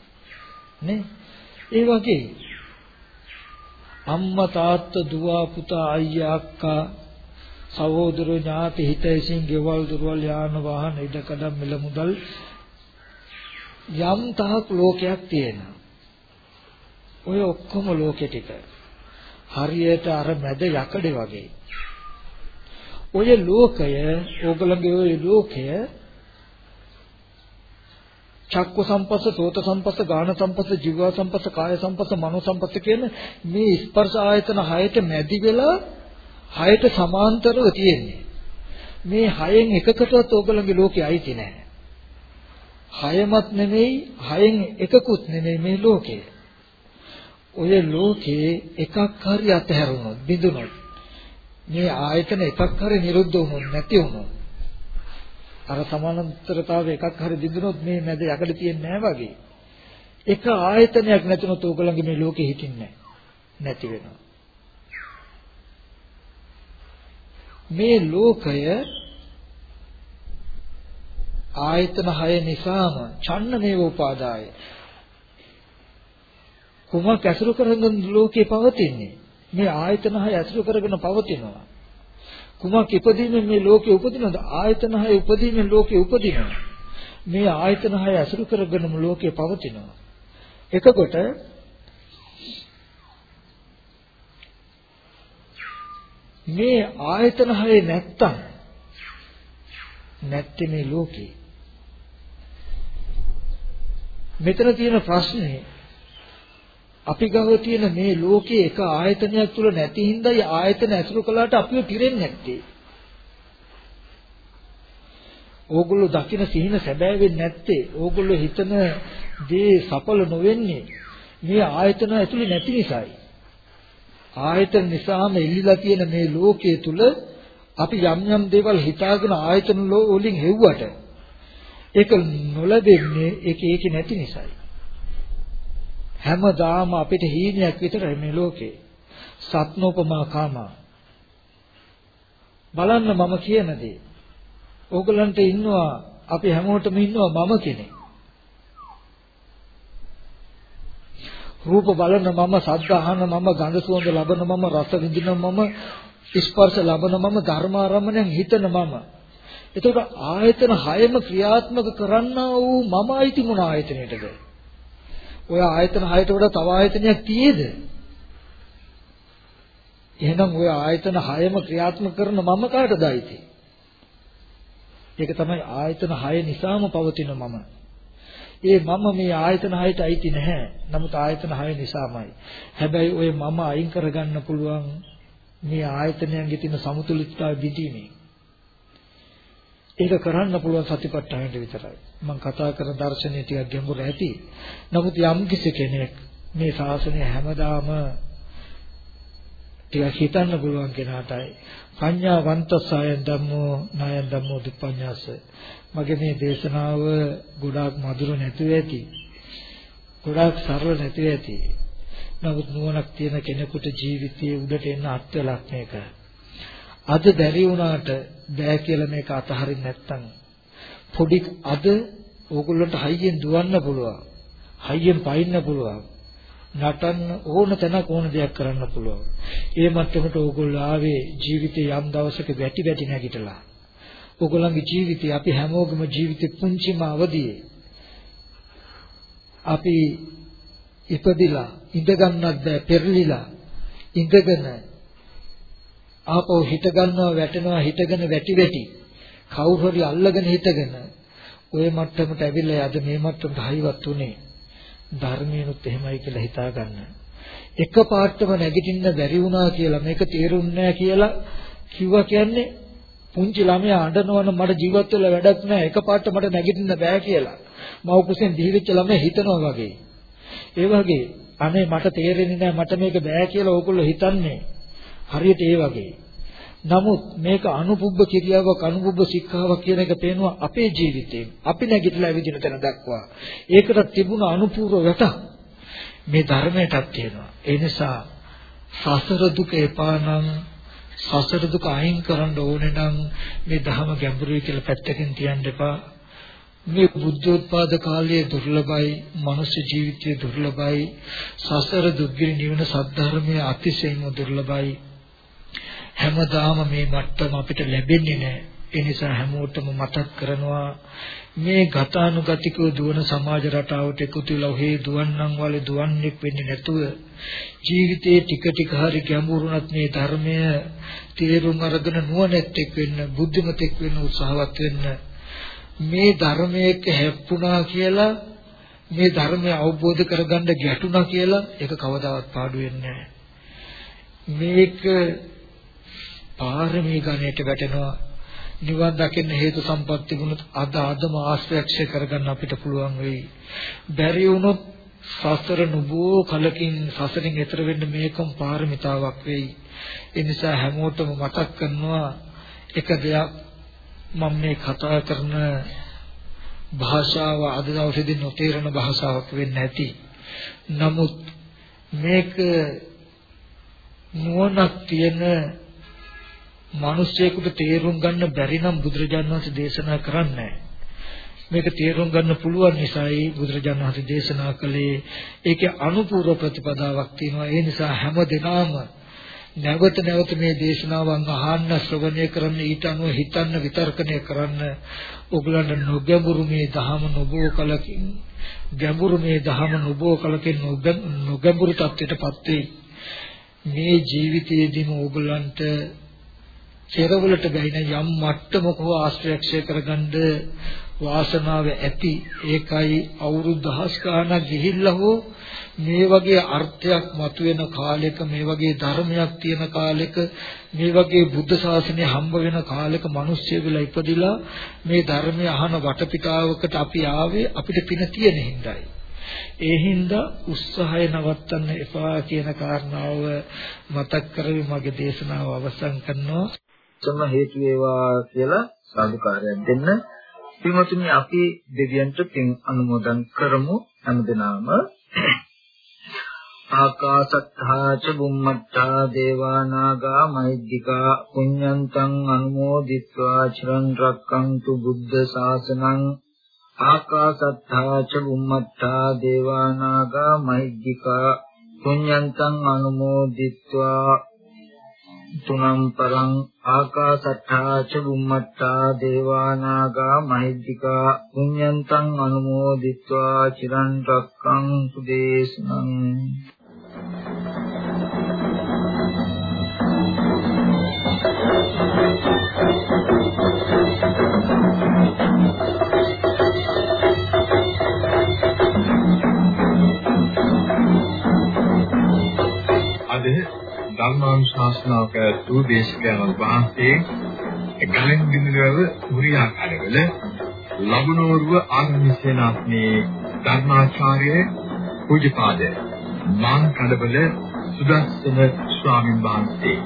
නේ? ඒ වගේ අම්මා තාත්තා දුව පුතා අයියා අක්කා සහෝදර ඥාති හිතයිසින් ගෙවල් දොරවල් යාන වාහන ඉඩකඩම් මිල මුදල් යම් තාක් ලෝකයක් තියෙනවා. ඔය ඔක්කොම ලෝකෙ ටික හරියට අර මැද යකඩේ වගේ. ඔය ලෝකය ඕගලගේ ඔය ලෝකය චක්ක සම්පස්ස, සෝත සම්පස්ස, ගාන සම්පස්ස, ජීව සම්පස්ස, කාය සම්පස්ස, මනෝ සම්පස්ස කියන මේ ස්පර්ශ ආයතන හයට මැදි වෙලා හයට සමාන්තරව තියෙන්නේ. මේ හයෙන් එකකටවත් ඕගලගේ ලෝකේ අයිති නැහැ. හයමත් නෙමෙයි, හයෙන් එකකුත් නෙමෙයි මේ ලෝකය. ඔය ලෝකේ එකක් හරි අතහැරුණොත්, බිඳුනොත් මේ ආයතන එකක් හරි නිරුද්ධ වුණොත් නැති වුණොත් අර සමානතරතාවය එකක් හරි බිඳුනොත් මේ මැද යකඩ තියෙන්නේ නැහැ වගේ. එක ආයතනයක් නැතුනොත් ඕගලන්ගේ මේ ලෝකෙ හිටින්නේ නැති වෙනවා. මේ ලෝකය ආයතන 6 නිසාම ඡන්න මේව උපාදාය. කුමක් ඇසුරු කරගෙන ලෝකේ පවතින්නේ? මේ ආයතන 6 ඇසුරු කරගෙන පවතිනවා. කුමක් ඉපදීමෙන් මේ ලෝකේ උපදිනවද? ආයතන 6 උපදීමෙන් ලෝකේ උපදිනවා. මේ ආයතන 6 ඇසුරු කරගෙනම ලෝකේ පවතිනවා. එතකොට මේ ආයතන 6 නැත්තම් නැත්තේ මේ ලෝකේ. මෙතන තියෙන ප්‍රශ්නේ අපි ගාව තියෙන මේ ලෝකයේ එක ආයතනයක් තුල නැති හින්දායි ආයතන ඇසුරු කළාට අපිව පිරෙන්නේ නැත්තේ. ඕගොල්ලෝ දකින සිහින සැබෑ වෙන්නේ නැත්තේ. ඕගොල්ලෝ හිතන දේ සඵල නොවෙන්නේ මේ ආයතන ඇතුලේ නැති නිසායි. ආයතන නිසාම එල්ලිලා තියෙන මේ ලෝකයේ තුල අපි යම් යම් දේවල් හිතාගෙන ආයතන වලින් හෙව්වට ඒක නොලැබෙන්නේ ඒක ඒක නැති නිසායි. හැමදාම අපිට හීනයක් විතරයි මේ ලෝකේ. සත්නෝපමා කාමා බලන්න මම කියන දේ. ඕගලන්ට ඉන්නවා අපි හැමෝටම ඉන්නවා මම කෙනෙක්. රූප බලන මම ශබ්ද අහන මම ගඳ සුවඳ ලබන මම රස විඳින මම ස්පර්ශ ලබන මම ධර්මාරම්මණයෙන් හිතන මම එතකොට ආයතන හයම ක්‍රියාත්මක කරන්නා වූ මම අයිති මොන ආයතනයටද ඔය ආයතන හයට වඩා තව ආයතනයක් තියේද එහෙනම් ඔය ආයතන හයම ක්‍රියාත්මක කරන මම කාටද අයිති ඒක තමයි ආයතන හය නිසාම පවතින මම ඒ මම මේ ආයතන හයට අයිති නැහැ. නමුත් ආයතන හය නිසාමයි. හැබැයි ওই මම අයින් කරගන්න පුළුවන් මේ ආයතනයන්ගේ තියෙන සමතුලිතතාවය දිදීමේ. ඒක කරන්න පුළුවන් සතිපට්ඨානෙට විතරයි. මම කතා කරන දර්ශනය ටිකක් ගැඹුරු ඇති. නමුත් යම් කිසි කෙනෙක් මේ ශාසනය හැමදාම ටිකක් හිතන්න පුළුවන් කෙනාටයි පඤ්ඤාවන්තසයන් ධම්මෝ නායන් ධම්මෝ දුප්පඤ්ඤාස මගේ මේ දේශනාව ගොඩාක් මధుර නැතුව ඇති. ගොඩාක් සරල නැතුව ඇති. නමුත් නුවණක් තියෙන කෙනෙකුට ජීවිතයේ උඩට එන්න අත්වලක් මේක. අද බැරි වුණාට බෑ කියලා මේක අතහරින්න නැත්තම් පොඩි අද ඕගොල්ලන්ට හයියෙන් දුවන්න පුළුවන්. හයියෙන් පයින්න පුළුවන්. නටන්න ඕන තැනක ඕන දෙයක් කරන්න පුළුවන්. ඒ මට්ටමට ඕගොල්ලෝ ආවේ ජීවිතේ යම් දවසක වැටි වැටි නැගිටලා. ඔගොල්ලන්ගේ ජීවිතය අපි හැමෝගම ජීවිතේ පුංචිම අවදියේ අපි ඉපදිලා ඉඳ ගන්නත් බෑ පෙරලිලා ඉඳගෙන ආපහු හිට ගන්නවා වැටෙනවා හිටගෙන වැටි වැටි කවුරු හරි අල්ලගෙන හිටගෙන ওই මට්ටමට ඇවිල්ලා යද මේ මට්ටමට හයිවත් උනේ ධර්මයනුත් එහෙමයි කියලා හිතා ගන්න. එක පාටම නැගිටින්න බැරි වුණා කියලා මේක තේරුන්නේ නැහැ කියලා කිව්වා කියන්නේ පුංචි ළමයා අඬනවනම් මට ජීවත් වෙලා වැඩක් නැහැ එකපාරට මට නැගිටින්න බෑ කියලා. මව කුසෙන් දිවිච්ච ළමයා හිතනවා වගේ. ඒ වගේ අනේ මට තේරෙන්නේ නැහැ මට මේක බෑ කියලා ඕගොල්ලෝ හිතන්නේ. හරියට ඒ වගේ. නමුත් මේක අනුපුබ්බ කිරියාවක් අනුපුබ්බ සික්ඛාවක් කියන එක පේනවා අපේ ජීවිතේ. අපි නැගිටලා ඇවිදින තැන දක්වා. ඒකට තිබුණ අනුපූර්ව වැට මේ ධර්මයටත් තියෙනවා. ඒ නිසා සසර දුක එපා නම් සසර දුක අයින් කරන්න ඕනේ නම් මේ ධහම ගැඹුරුයි කියලා පැත්තකින් තියන්න එපා. මේ බුද්ධෝත්පාද කාලයේ දුර්ලභයි, මනුෂ්‍ය ජීවිතයේ දුර්ලභයි, සසර දුක්ගිරි නිවන සද්ධර්මයේ අතිශයින්ම දුර්ලභයි. හැමදාම මේ මට්ටම අපිට ලැබෙන්නේ නැහැ. ඒ නිසා හැමෝටම මතක් කරනවා මේ ගතානුගතිකව දුවන සමාජ රටාවට එකතු වෙලා ඔහේ දුවන්නම් වල දුවන්නේක් වෙන්නේ නැතුව ජීවිතේ ටික ටික හරි ගැඹුරුණත් මේ ධර්මය තේරුම් අරගෙන නුවණැත්තෙක් වෙන්න බුද්ධිමතෙක් වෙන්න උත්සාහවත් වෙන්න මේ ධර්මයක හැප්පුණා කියලා මේ ධර්මය අවබෝධ කරගන්න ගැටුණා කියලා ඒක කවදාවත් පාඩු වෙන්නේ මේක පාරමී ගණයට වැටෙනවා නිවන් දකින්න හේතු සම්පත් තිබුණොත් අද අදම ආශ්‍රයක්ෂය කරගන්න අපිට පුළුවන් වෙයි. බැරි වුණොත් සසර නුබෝ කලකින් සසරින් එතර වෙන්න මේකම පාරමිතාවක් වෙයි. ඒ නිසා හැමෝටම මතක් කරනවා එක දෙයක් මම මේ කතා කරන භාෂාව අද දවසේදී නොතේරෙන භාෂාවක් වෙන්න ඇති. නමුත් මේක නුවණක් තියෙන මිනිස්සෙකුට තේරුම් ගන්න බැරි නම් බුදුරජාණන් වහන්සේ දේශනා කරන්නේ මේක තේරුම් ගන්න පුළුවන් නිසායි බුදුරජාණන් වහන්සේ දේශනා කළේ. ඒකේ අනුපූර්ව ප්‍රතිපදාවක් තියෙනවා. ඒ නිසා හැම දිනම නැවත නැවත මේ දේශනාවන් අහන්න ශ්‍රවණය කරන්න ඊට අනුව හිතන්න විතර්කණය කරන්න. ඔගලන්ට නොගැඹුරු මේ ධහම නොබෝ කලකින් ගැඹුරු මේ ධහම නොබෝ කලකින් නොගැඹුරු තත්ත්වයටපත් වෙයි. මේ ජීවිතයේදීම ඔයගලන්ට කෙරවලට බැයින යම් මට්ටමක ආශ්‍රයක්ෂය කරගන්න වාසනාව ඇති. ඒකයි අවුරුදු දහස් ගාණක් ගිහිල්ලා හෝ මේ වගේ අර්ථයක් මතුවෙන කාලෙක මේ වගේ ධර්මයක් තියෙන කාලෙක මේ වගේ බුද්ධ ශාසනය හම්බ වෙන කාලෙක මිනිස්සු වෙලා ඉපදිලා මේ ධර්මය අහන වටපිටාවකට අපි ආවේ අපිට පින තියෙන හින්දායි. ඒ හින්දා උත්සාහය නවත්තන්න එපා කියන කාරණාව මතක් කරගෙන මගේ දේශනාව අවසන් කරනවා. නිමිත්තම හේතු වේවා කියලා සාදුකාරයක් දෙන්න. පින්වතුනි අපි දෙවියන්ට පින් අනුමෝදන් කරමු හැමදෙනාම. ආකාසත්තා ච බුම්මත්තා දේවා නාග මහිද්దికා පුඤ්ඤන්තං අනුමෝදිත්වා චිරන් රක්කන්තු බුද්ධ ශාසනං ආකාසත්තා ච බුම්මත්තා දේවා නාග මහිද්దికා පුඤ්ඤන්තං අනුමෝදිත්වා තුනම් පරං ආකාසත්තා ච බුම්මත්තා දේවා නාග මහිද්దికා පුඤ්ඤන්තං අනුමෝදිත්වා චිරන් රැක්කං සුදේශනං අද ධර්මානුශාසනාව පැවැත්වූ දේශකයන්න් වහන්සේ ගලෙන් බිඳුවව සූර්යාකාරවල ලබනෝරුව ආගමිකේනාත්මේ ධර්මාචාර්ය පූජ්‍යපාද මාන් කඩබල සුදස්සන ස්වාමින් වහන්සේ.